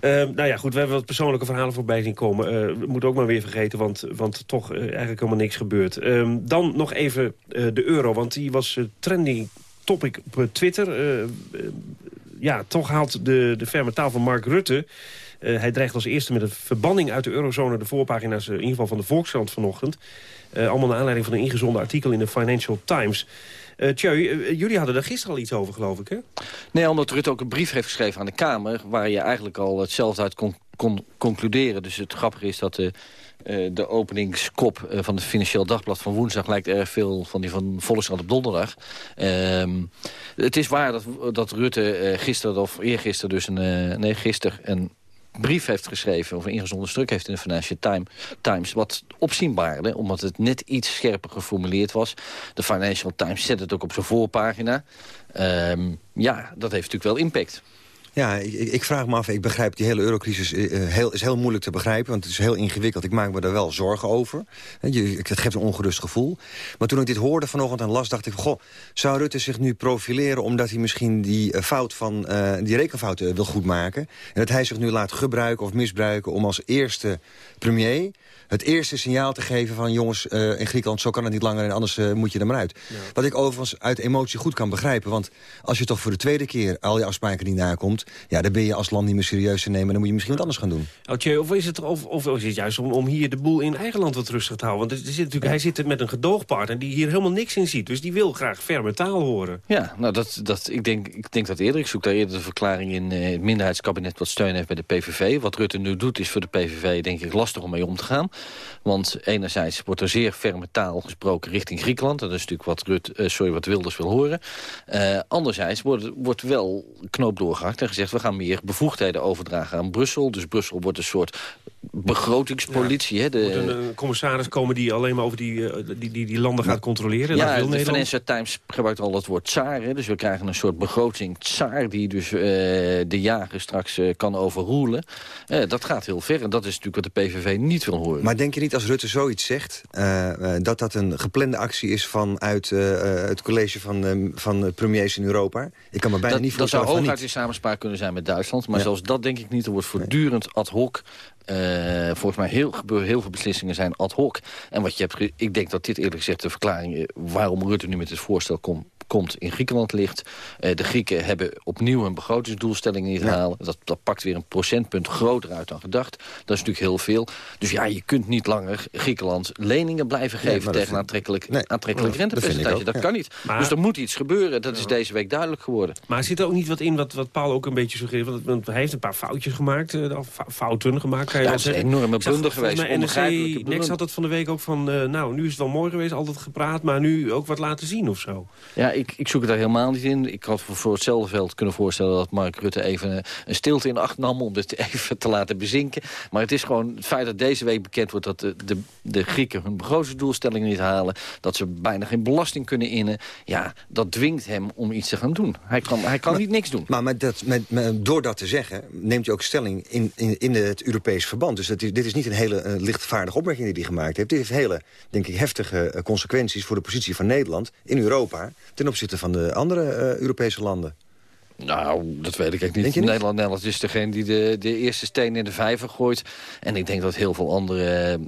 Eh, nou ja, goed, we hebben wat persoonlijke verhalen voorbij zien komen. Eh, we moeten ook maar weer vergeten, want, want toch eh, eigenlijk helemaal niks gebeurd. Ehm, dan nog even eh, de euro, want die was eh, trending topic op eh, Twitter. Ja, toch haalt de, de ferme taal van Mark Rutte... eh, hij dreigt als eerste met een verbanning uit de eurozone... de voorpagina's eh, in ieder geval van de Volkskrant vanochtend. Eh, allemaal naar aanleiding van een ingezonden artikel in de Financial Times... Eh, jullie hadden daar gisteren al iets over, geloof ik, hè? Nee, omdat Rutte ook een brief heeft geschreven aan de Kamer... waar je eigenlijk al hetzelfde uit kon, kon concluderen. Dus het grappige is dat eh, de openingskop eh, van het Financieel Dagblad van woensdag... lijkt erg veel van die van Volkskrant op donderdag. Ehm, het is waar dat, dat Rutte eh, gisteren, of eergisteren dus... Een, nee, gisteren een brief heeft geschreven... of een ingezonden stuk heeft in de Financial Time, Times... wat opzienbaarde, omdat het net iets scherper geformuleerd was. De Financial Times zet het ook op zijn voorpagina. Ehm, ja, dat heeft natuurlijk wel impact. Ja, ik, ik vraag me af, ik begrijp die hele eurocrisis eh, eh, heel, is heel moeilijk te begrijpen. Want het is heel ingewikkeld. Ik maak me daar wel zorgen over. Je, het geeft een ongerust gevoel. Maar toen ik dit hoorde vanochtend en las, dacht ik... goh, zou Rutte zich nu profileren omdat hij misschien die eh, fout van... die rekenfout wil goedmaken? En dat hij zich nu laat gebruiken of misbruiken om als eerste premier het eerste signaal te geven van... jongens, in Griekenland, zo kan het niet langer en anders moet je er maar uit. Wat ik overigens uit emotie goed kan begrijpen. Want als je toch voor de tweede keer al je afspraken niet nakomt... komt... ja, dan ben je als land niet meer serieus te nemen. Dan moet je misschien wat anders gaan doen. Oké, of is het, of, of is het juist om, om hier de boel in eigen land wat rustig te houden? Want er zit natuurlijk, hij zit er met een gedoogpartner die hier helemaal niks in ziet. Dus die wil graag ferme taal horen. Ja, nou, dat, dat, ik, denk, ik denk dat eerder. Ik zoek daar eerder de verklaring in eh, het minderheidskabinet... wat steun heeft bij de PVV. Wat Rutte nu doet is voor de PVV denk ik lastig om mee om te gaan. Want enerzijds wordt er zeer ferme taal gesproken richting Griekenland. Dat is natuurlijk wat, Rutte, eh, sorry, wat Wilders wil horen. Eh, anderzijds wordt, wordt wel knoop doorgehakt en gezegd... we gaan meer bevoegdheden overdragen aan Brussel. Dus Brussel wordt een soort begrotingspolitie. hè, Er de, moet een, een commissaris komen die alleen maar over die, eh, die, die, die landen gaat controleren. ja, wil de Nederland. Financial Times gebruikt al het woord tsaar. Hè? Dus we krijgen een soort begroting tsaar... die dus eh, de jager straks eh, kan overroelen. Dat gaat heel ver en dat is natuurlijk wat de PVV niet wil horen. Maar denk je niet als Rutte zoiets zegt... dat dat een geplande actie is vanuit het college van, eh, van premiers in Europa? Ik kan me bijna dat, niet dat zou voorstellen hooguit in samenspraak kunnen zijn met Duitsland. Maar Ja. zelfs dat denk ik niet. Er wordt voortdurend ad hoc. eh, volgens mij heel, heel veel beslissingen zijn ad hoc. En wat je hebt, ik denk dat dit eerlijk gezegd de verklaring... eh, waarom Rutte nu met dit voorstel komt komt in Griekenland ligt. Eh, de Grieken hebben opnieuw hun begrotingsdoelstellingen niet halen. Dat, dat pakt weer een procentpunt groter uit dan gedacht. Dat is natuurlijk heel veel. Dus ja, je kunt niet langer Griekenland leningen blijven geven... dat tegen aantrekkelijk, Nee, aantrekkelijk dat vind ik rentepercentage. Dat ja. kan niet. Maar- Dus er moet iets gebeuren. Dat is deze week duidelijk geworden. Maar zit er ook niet wat in wat, wat Paul ook een beetje suggereert? Want, want hij heeft een paar foutjes gemaakt, eh, fouten gemaakt, kan je Ja, wel het is een zeggen. enorme volgens geweest, NRC. Next had het van de week ook van, eh, nou, nu is het wel mooi geweest, altijd gepraat, maar nu ook wat laten zien of zo. Ja, ik, ik zoek het daar helemaal niet in. Ik had voor, hetzelfde veld kunnen voorstellen dat Mark Rutte even eh, een stilte in acht nam... om dit *laughs* even te laten bezinken. Maar het is gewoon het feit dat deze week bekend wordt... dat de, de, de Grieken hun begrotingsdoelstellingen niet halen... dat ze bijna geen belasting kunnen innen. Ja, dat dwingt hem om iets te gaan doen. Hij kan, hij kan niet niks doen. Maar met dat, met, met- door dat te zeggen, neemt hij ook stelling in, in, in het Europees verband. Dus dat is, dit is niet een hele eh, lichtvaardige opmerking die hij gemaakt heeft. Dit heeft hele, denk ik, heftige eh, consequenties voor de positie van Nederland in Europa... ten opzichte van de andere eh, Europese landen. Nou, dat weet ik eigenlijk Denk niet. je niet? Nederland, Nederland is degene die de, de eerste steen in de vijver gooit. En ik denk dat heel veel andere eh,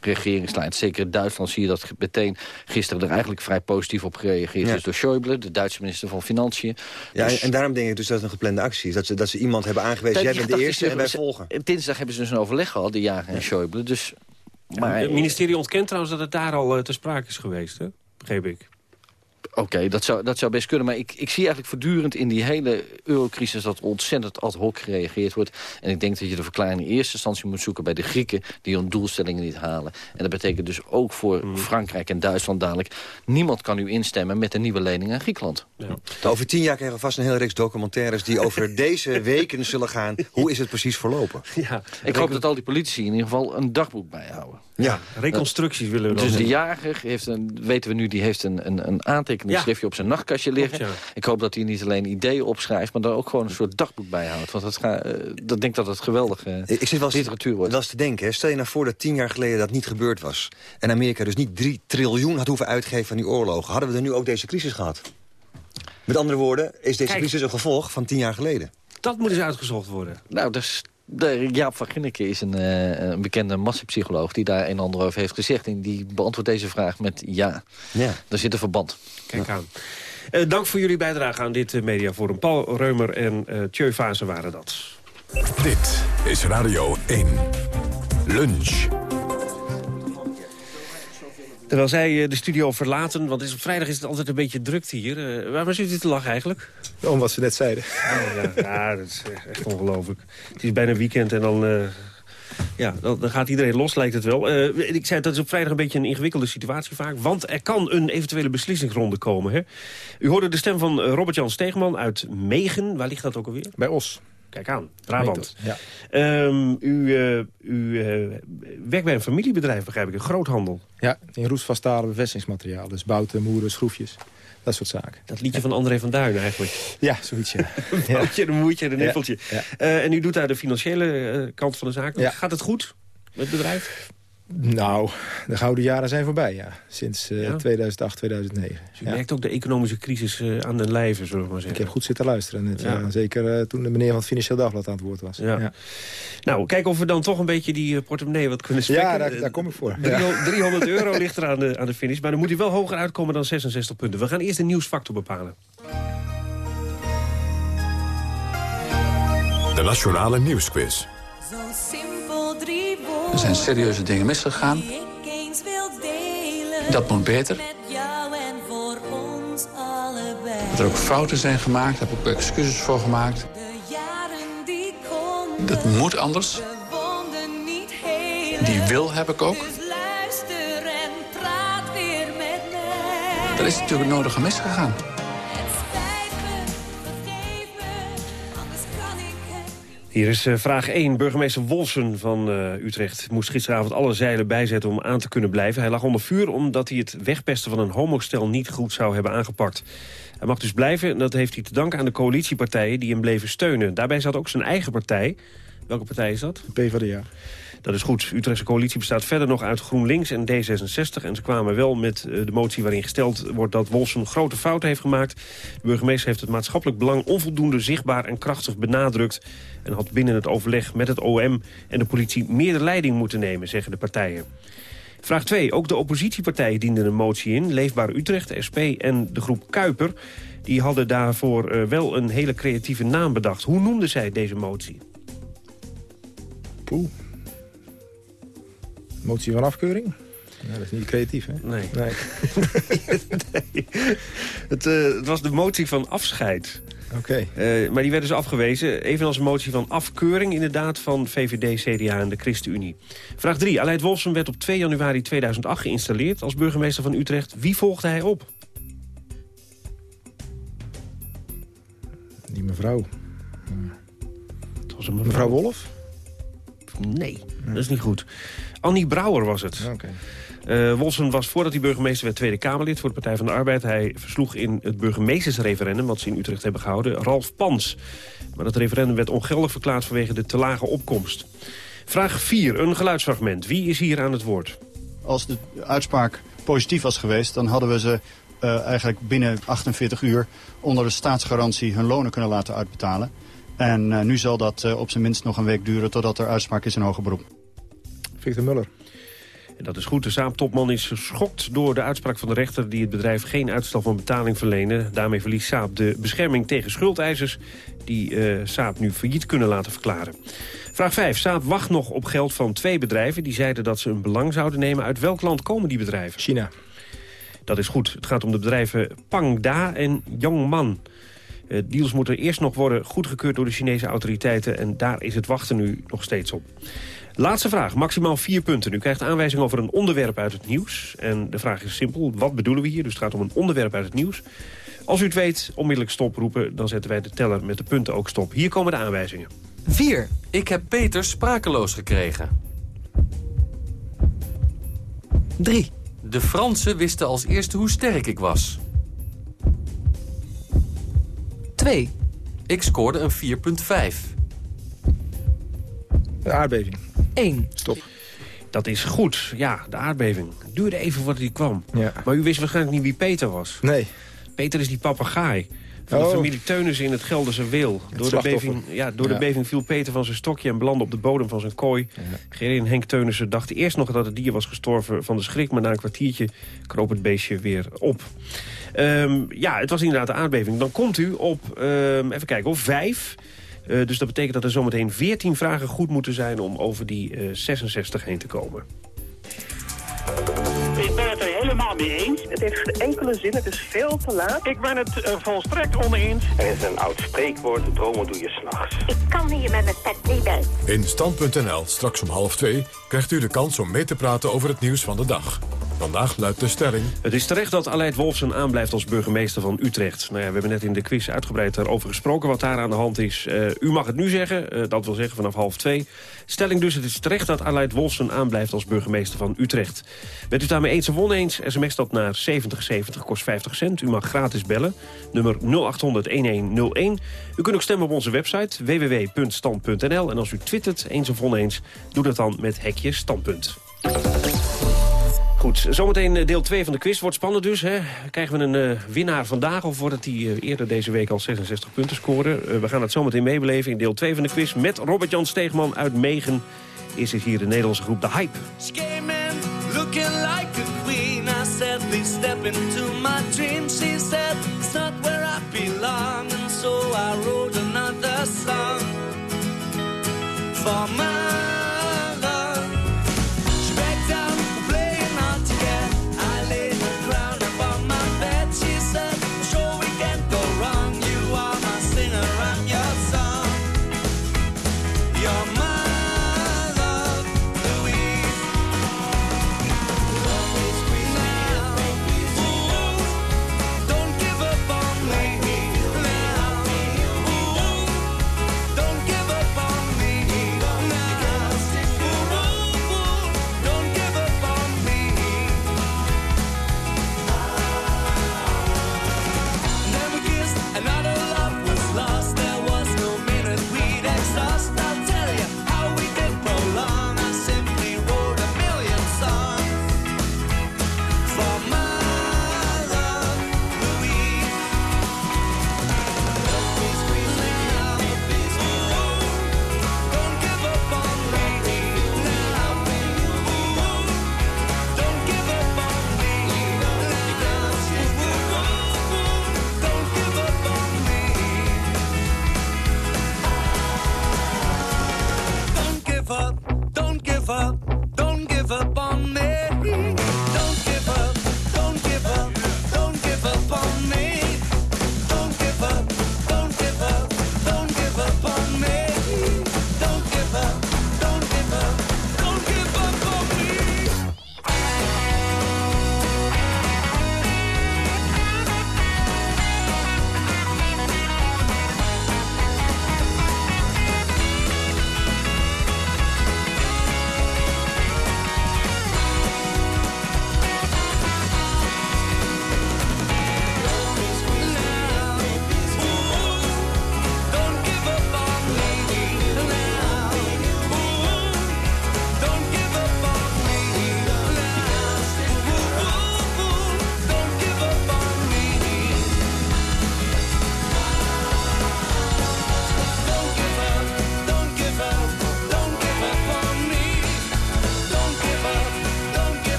regeringslijnen, zeker Duitsland zie je dat meteen gisteren er eigenlijk vrij positief op gereageerd Ja. is door Schäuble, de Duitse minister van Financiën. Ja, Dus- en daarom denk ik dus dat het een geplande actie is. Dat ze, dat ze iemand hebben aangewezen, jij bent de eerste is- en wij ze- volgen. Dinsdag hebben ze dus een overleg gehad, de jager en Schäuble. Dus, maar, het ministerie ontkent trouwens dat het daar al eh, te sprake is geweest, hè? begreep ik. Oké, dat, zou, dat zou best kunnen. Maar ik, ik zie eigenlijk voortdurend in die hele eurocrisis... dat ontzettend ad hoc gereageerd wordt. En ik denk dat je de verklaring in eerste instantie moet zoeken... bij de Grieken die hun doelstellingen niet halen. En dat betekent dus ook voor Hmm. Frankrijk en Duitsland dadelijk... niemand kan nu instemmen met een nieuwe lening aan Griekenland. Over tien jaar krijgen we vast een hele reeks documentaires... die over *laughs* deze weken zullen gaan. Hoe is het precies verlopen? Ja, Ik hoop dat al die politici in ieder geval een dagboek bijhouden. Ja, reconstructies willen we dan Dus de jager heeft een, weten we nu, die heeft een, een, een aantekeningsschriftje op zijn nachtkastje liggen. Klopt, Ik hoop dat hij niet alleen ideeën opschrijft, maar daar ook gewoon een soort dagboek bijhoudt. Want dat, ga, eh, dat denk dat het geweldige Ik zit wel eens, literatuur wordt. wel eens te denken, hè. stel je nou voor dat tien jaar geleden dat niet gebeurd was. En Amerika dus niet drie triljoen had hoeven uitgeven aan die oorlogen. Hadden we er nu ook deze crisis gehad? Met andere woorden, is deze Kijk. crisis een gevolg van tien jaar geleden? Dat moet eens uitgezocht worden. Nou, dus, de, Jaap van Ginneke is een, eh, een bekende massapsycholoog... die daar een en ander over heeft gezegd. En die beantwoordt deze vraag met ja. Ja. Er zit een verband. Kijk aan. Eh, dank voor jullie bijdrage aan dit eh, mediaforum. Paul Reumer en eh Tjeu waren dat. Dit is Radio 1. Lunch. Terwijl zij eh, de studio verlaten, want op vrijdag is het altijd een beetje drukt hier. Eh, waar zit u te lachen eigenlijk? Om wat ze net zeiden. Oh, ja, ja, dat is echt- echt ongelooflijk. Het is bijna weekend en dan, eh, ja, dan, dan gaat iedereen los, lijkt het wel. Eh, ik zei, dat is op vrijdag een beetje een ingewikkelde situatie vaak. Want er kan een eventuele beslissingsronde komen. Hè? U hoorde de stem van eh, Robert-Jan Steegman uit Megen. Waar ligt dat ook alweer? Bij Os. Kijk aan, Brabant. Ja. Ehm, u eh, u eh, werkt bij een familiebedrijf, begrijp ik, een groothandel. Ja, in roestvaststalen bevestigingsmateriaal. Dus bouten, moeren, schroefjes. Dat soort zaken. Dat liedje van André van Duin eigenlijk. Ja, zoiets ja. *laughs* Een boutje, een moertje en een nipfeltje. ja. Eh, en u doet daar de financiële kant van de zaak. Gaat het goed met het bedrijf? Nou, de gouden jaren zijn voorbij, ja. Sinds eh, Ja? 2008, 2009. Dus Ja. merkt ook de economische crisis eh, aan de lijve, zullen we maar Ik zeggen. heb goed zitten luisteren. Net, Ja. ja. Zeker eh, toen de meneer van het Financieel Dagblad aan het woord was. Ja. Nou, kijk of we dan toch een beetje die eh, portemonnee wat kunnen spekken. Ja, daar, Eh, daar kom ik voor. 300 300 euro *laughs* ligt er aan de, aan de finish. Maar dan moet hij wel hoger uitkomen dan 66 punten. We gaan eerst de nieuwsfactor bepalen. De Nationale Nieuwsquiz. Er zijn serieuze dingen misgegaan. Dat moet beter. Dat er ook fouten zijn gemaakt, daar heb ik excuses voor gemaakt. Dat moet anders. Die wil heb ik ook. Er is natuurlijk het nodige misgegaan. Hier is eh, vraag 1. Burgemeester Wolsen van eh, Utrecht moest gisteravond alle zeilen bijzetten om aan te kunnen blijven. Hij lag onder vuur omdat hij het wegpesten van een homostel niet goed zou hebben aangepakt. Hij mag dus blijven en dat heeft hij te danken aan de coalitiepartijen die hem bleven steunen. Daarbij zat ook zijn eigen partij. Welke partij is dat? PvdA. Dat is goed. Utrechtse coalitie bestaat verder nog uit GroenLinks en D66. En ze kwamen wel met eh, de motie waarin gesteld wordt dat Wolsen grote fouten heeft gemaakt. De burgemeester heeft het maatschappelijk belang onvoldoende zichtbaar en krachtig benadrukt. En had binnen het overleg met het OM en de politie meer leiding moeten nemen, zeggen de partijen. Vraag 2. Ook de oppositiepartijen dienden een motie in. Leefbaar Utrecht, SP en de groep Kuiper. Die hadden daarvoor eh, wel een hele creatieve naam bedacht. Hoe noemden zij deze motie? Poeh. Motie van afkeuring? Ja, dat is niet creatief, hè? Nee. nee. *laughs* nee. Het, eh, het was de motie van afscheid. Oké. Eh, maar die werd dus afgewezen. Evenals een motie van afkeuring inderdaad van VVD, CDA en de ChristenUnie. Vraag 3. Aleid Wolfsen werd op 2 januari 2008 geïnstalleerd als burgemeester van Utrecht. Wie volgde hij op? Die mevrouw. Het was een Mevrouw Wolf? Nee, dat is niet goed. Annie Brouwer was het. Oké. Eh, Wolsen was voordat hij burgemeester werd Tweede Kamerlid voor de Partij van de Arbeid. Hij versloeg in het burgemeestersreferendum, wat ze in Utrecht hebben gehouden, Ralf Pans. Maar dat referendum werd ongeldig verklaard vanwege de te lage opkomst. Vraag 4, een geluidsfragment. Wie is hier aan het woord? Als de uitspraak positief was geweest, dan hadden we ze uh, eigenlijk binnen 48 uur onder de staatsgarantie hun lonen kunnen laten uitbetalen. En uh, nu zal dat uh, op zijn minst nog een week duren totdat er uitspraak is in hoger beroep. Victor Muller. En dat is goed. De Saab-topman is geschokt door de uitspraak van de rechter... die het bedrijf geen uitstel van betaling verlenen. Daarmee verliest Saab de bescherming tegen schuldeisers... die uh, Saab nu failliet kunnen laten verklaren. Vraag 5. Saab wacht nog op geld van twee bedrijven... die zeiden dat ze een belang zouden nemen. Uit welk land komen die bedrijven? China. Dat is goed. Het gaat om de bedrijven Pangda en Yongman. Uh, deals moeten eerst nog worden goedgekeurd door de Chinese autoriteiten... en daar is het wachten nu nog steeds op. Laatste vraag, maximaal vier punten. U krijgt aanwijzing over een onderwerp uit het nieuws. En de vraag is simpel, wat bedoelen we hier? Dus het gaat om een onderwerp uit het nieuws. Als u het weet, onmiddellijk stop roepen... dan zetten wij de teller met de punten ook stop. Hier komen de aanwijzingen. 4. Ik heb Peter sprakeloos gekregen. 3. De Fransen wisten als eerste hoe sterk ik was. 2. Ik scoorde een 4,5. De aardbeving. 1. Stop. Dat is goed. Ja, de aardbeving. Het duurde even voordat die kwam. Ja. Maar u wist waarschijnlijk niet wie Peter was. Nee. Peter is die papegaai. Van de Oh. familie Teunissen in het Gelderse Weel. Door, de slachtoffer. beving, ja, door de Ja. beving viel Peter van zijn stokje en belandde op de bodem van zijn kooi. Gerijn Henk Teunissen dacht eerst nog dat het dier was gestorven van de schrik... maar na een kwartiertje kroop het beestje weer op. Ehm, ja, het was inderdaad de aardbeving. Dan komt u op, ehm, even kijken, op vijf... Eh, dus dat betekent dat er zometeen 14 vragen goed moeten zijn... om over die eh, 66 heen te komen. Ik ben het er helemaal mee eens. Het heeft geen enkele zin, het is veel te laat. Ik ben het eh, volstrekt oneens. Er is een oud spreekwoord, dromen doe je s'nachts. Ik kan hier met mijn pet niet bij. In Stand.nl, straks om half twee, krijgt u de kans om mee te praten over het nieuws van de dag. Vandaag luidt de stelling... Het is terecht dat Aleid Wolfsen aanblijft als burgemeester van Utrecht. Nou ja, we hebben net in de quiz uitgebreid daarover gesproken wat daar aan de hand is. Eh, u mag het nu zeggen, eh, dat wil zeggen vanaf half twee. Stelling dus, het is terecht dat Aleid Wolfsen aanblijft als burgemeester van Utrecht. Bent u daarmee eens of oneens, sms dat naar 7070, kost 50 cent. U mag gratis bellen, nummer 0800-1101. U kunt ook stemmen op onze website, www.stand.nl. En als u twittert, eens of oneens, doe dat dan met hekje standpunt. Goed, zometeen eh, deel 2 van de quiz. Wordt spannend dus. Hè? Krijgen we een uh, winnaar vandaag of wordt het die uh, eerder deze week al 66 punten scoren? We gaan het zometeen meebeleven in deel 2 van de quiz met Robert-Jan Steegman uit Megen. Is hier de Nederlandse groep The Hype.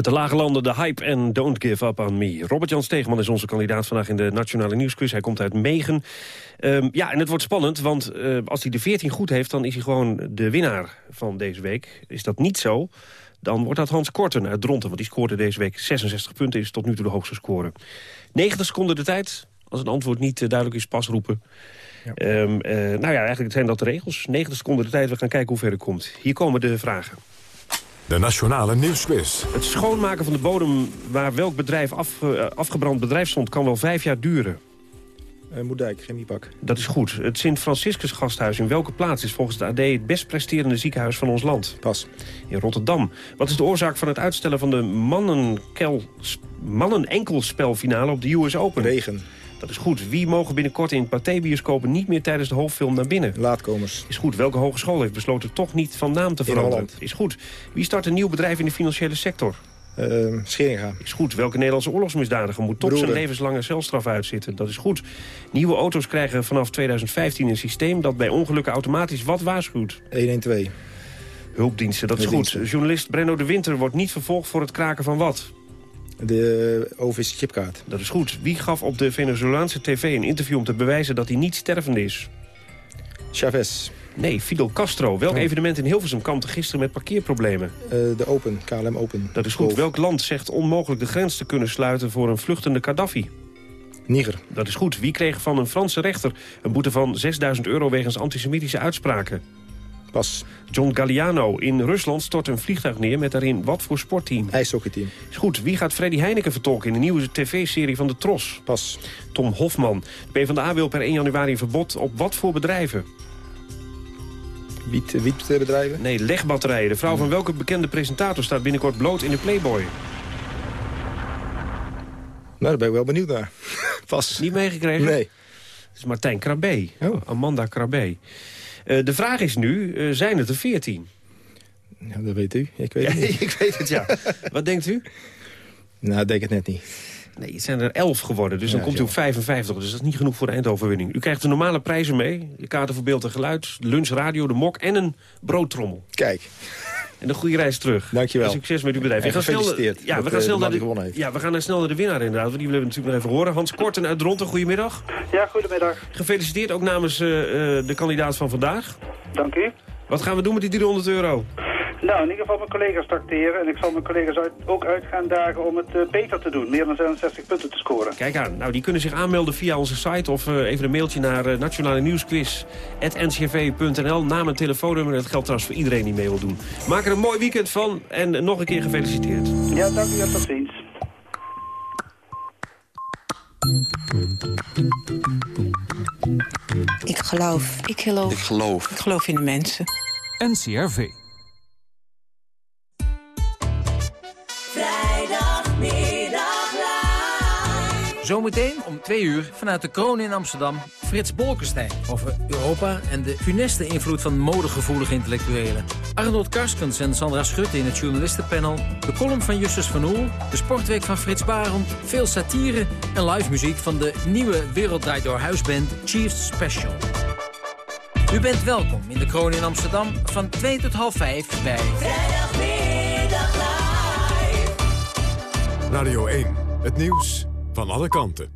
Uit de lage landen de hype en Don't Give Up On Me. Robert-Jan Steegman is onze kandidaat vandaag in de Nationale Nieuwsquiz. Hij komt uit Megen. Ehm, ja, en het wordt spannend, want eh, als hij de 14 goed heeft... dan is hij gewoon de winnaar van deze week. Is dat niet zo, dan wordt dat Hans Korten uit Dronten. Want die scoorde deze week 66 punten, is tot nu toe de hoogste score. 90 seconden de tijd. Als een antwoord niet eh, duidelijk is, pas roepen. Ehm, eh, nou ja, eigenlijk zijn dat de regels. 90 seconden de tijd, we gaan kijken hoe ver het komt. Hier komen de vragen. De Nationale Nieuwsquiz. Het schoonmaken van de bodem waar welk bedrijf af, eh, afgebrand bedrijf stond... kan wel vijf jaar duren. Uh, Moerdijk, chemiepak. Dat is goed. Het Sint-Franciscus gasthuis in welke plaats is volgens de AD... het best presterende ziekenhuis van ons land? Pas. In Rotterdam. Wat is de oorzaak van het uitstellen van de mannenkel- mannen-enkelspelfinale op de US Open? Regen. Dat is goed. Wie mogen binnenkort in pathé-bioscopen niet meer tijdens de hoofdfilm naar binnen? Laatkomers. Is goed. Welke hogeschool heeft besloten toch niet van naam te veranderen? Is goed. Wie start een nieuw bedrijf in de financiële sector? Uh, Scheringa. Is goed. Welke Nederlandse oorlogsmisdadiger moet toch zijn levenslange celstraf uitzitten? Dat is goed. Nieuwe auto's krijgen vanaf 2015 een systeem dat bij ongelukken automatisch wat waarschuwt. 112. Hulpdiensten, dat is goed. Journalist Brenno de Winter wordt niet vervolgd voor het kraken van wat? De Ovis chipkaart. Dat is goed. Wie gaf op de Venezolaanse tv een interview om te bewijzen dat hij niet stervende is? Chavez. Nee, Fidel Castro. Welk Oh. evenement in Hilversum kampte gisteren met parkeerproblemen? Uh, de Open, KLM Open. Dat is goed. Golf. Welk land zegt onmogelijk de grens te kunnen sluiten voor een vluchtende Gaddafi? Niger. Dat is goed. Wie kreeg van een Franse rechter een boete van 6000 euro wegens antisemitische uitspraken? Pas. John Galliano. In Rusland stort een vliegtuig neer met daarin wat voor sportteam? IJshockeyteam. Is goed. Wie gaat Freddy Heineken vertolken in de nieuwe tv-serie van de Tros? Pas. Tom Hofman. De PvdA wil per 1 januari een verbod op wat voor bedrijven? Wiet, wietbedrijven. Nee, legbatterijen. De vrouw van welke bekende presentator staat binnenkort bloot in de Playboy? Nou, daar ben ik wel benieuwd naar. *laughs* Pas. Niet meegekregen? Nee. Het is Martijn Krabbe. Oh. Amanda Krabbe. Uh, de vraag is nu, uh, zijn het er 14? Ja, dat weet u. Ik weet *laughs* het niet. ik weet het, ja. *laughs* Wat denkt u? Nou, ik denk het net niet. Nee, het zijn er 11 geworden, dus Ja, dan komt u op 55. Dus dat is niet genoeg voor de eindoverwinning. U krijgt de normale prijzen mee. De kaarten voor beeld en geluid, lunch, radio, de mok en een broodtrommel. Kijk. En een goede reis terug. Dankjewel. Succes met uw bedrijf. En We gaan snel- gefeliciteerd Ja, we gaan eh, snel de naar de, die gewonnen heeft. ja, we gaan snel naar de winnaar inderdaad. Want die willen we natuurlijk nog even horen. Hans Korten uit Dronten, goedemiddag. Ja, goedemiddag. Gefeliciteerd ook namens eh, eh, de kandidaat van vandaag. Dank u. Wat gaan we doen met die 300 euro? Nou, in ieder geval mijn collega's tracteren. En ik zal mijn collega's uit, ook uit gaan dagen om het eh, beter te doen. Meer dan 66 punten te scoren. Kijk aan. Nou, die kunnen zich aanmelden via onze site of eh, even een mailtje naar eh, nationale nieuwsquiz.ncv.nl. Naam en telefoonnummer. Dat geldt trouwens voor iedereen die mee wil doen. Maak er een mooi weekend van en nog een keer gefeliciteerd. Ja, dank u en tot ziens. Ik geloof. Ik geloof. Ik geloof. Ik geloof in de mensen. NCRV. Zometeen om twee uur vanuit de kroon in Amsterdam... Frits Bolkestein over Europa en de funeste invloed van modegevoelige intellectuelen. Arnold Karskens en Sandra Schutte in het journalistenpanel... de column van Justus van Oel, de sportweek van Frits Barend... veel satire en live muziek van de nieuwe Wereld Draait Door Huisband Chiefs Special. U bent welkom in de kroon in Amsterdam van 2 tot half 5 bij... Vrijdagmiddag live. Radio 1, het nieuws van alle kanten.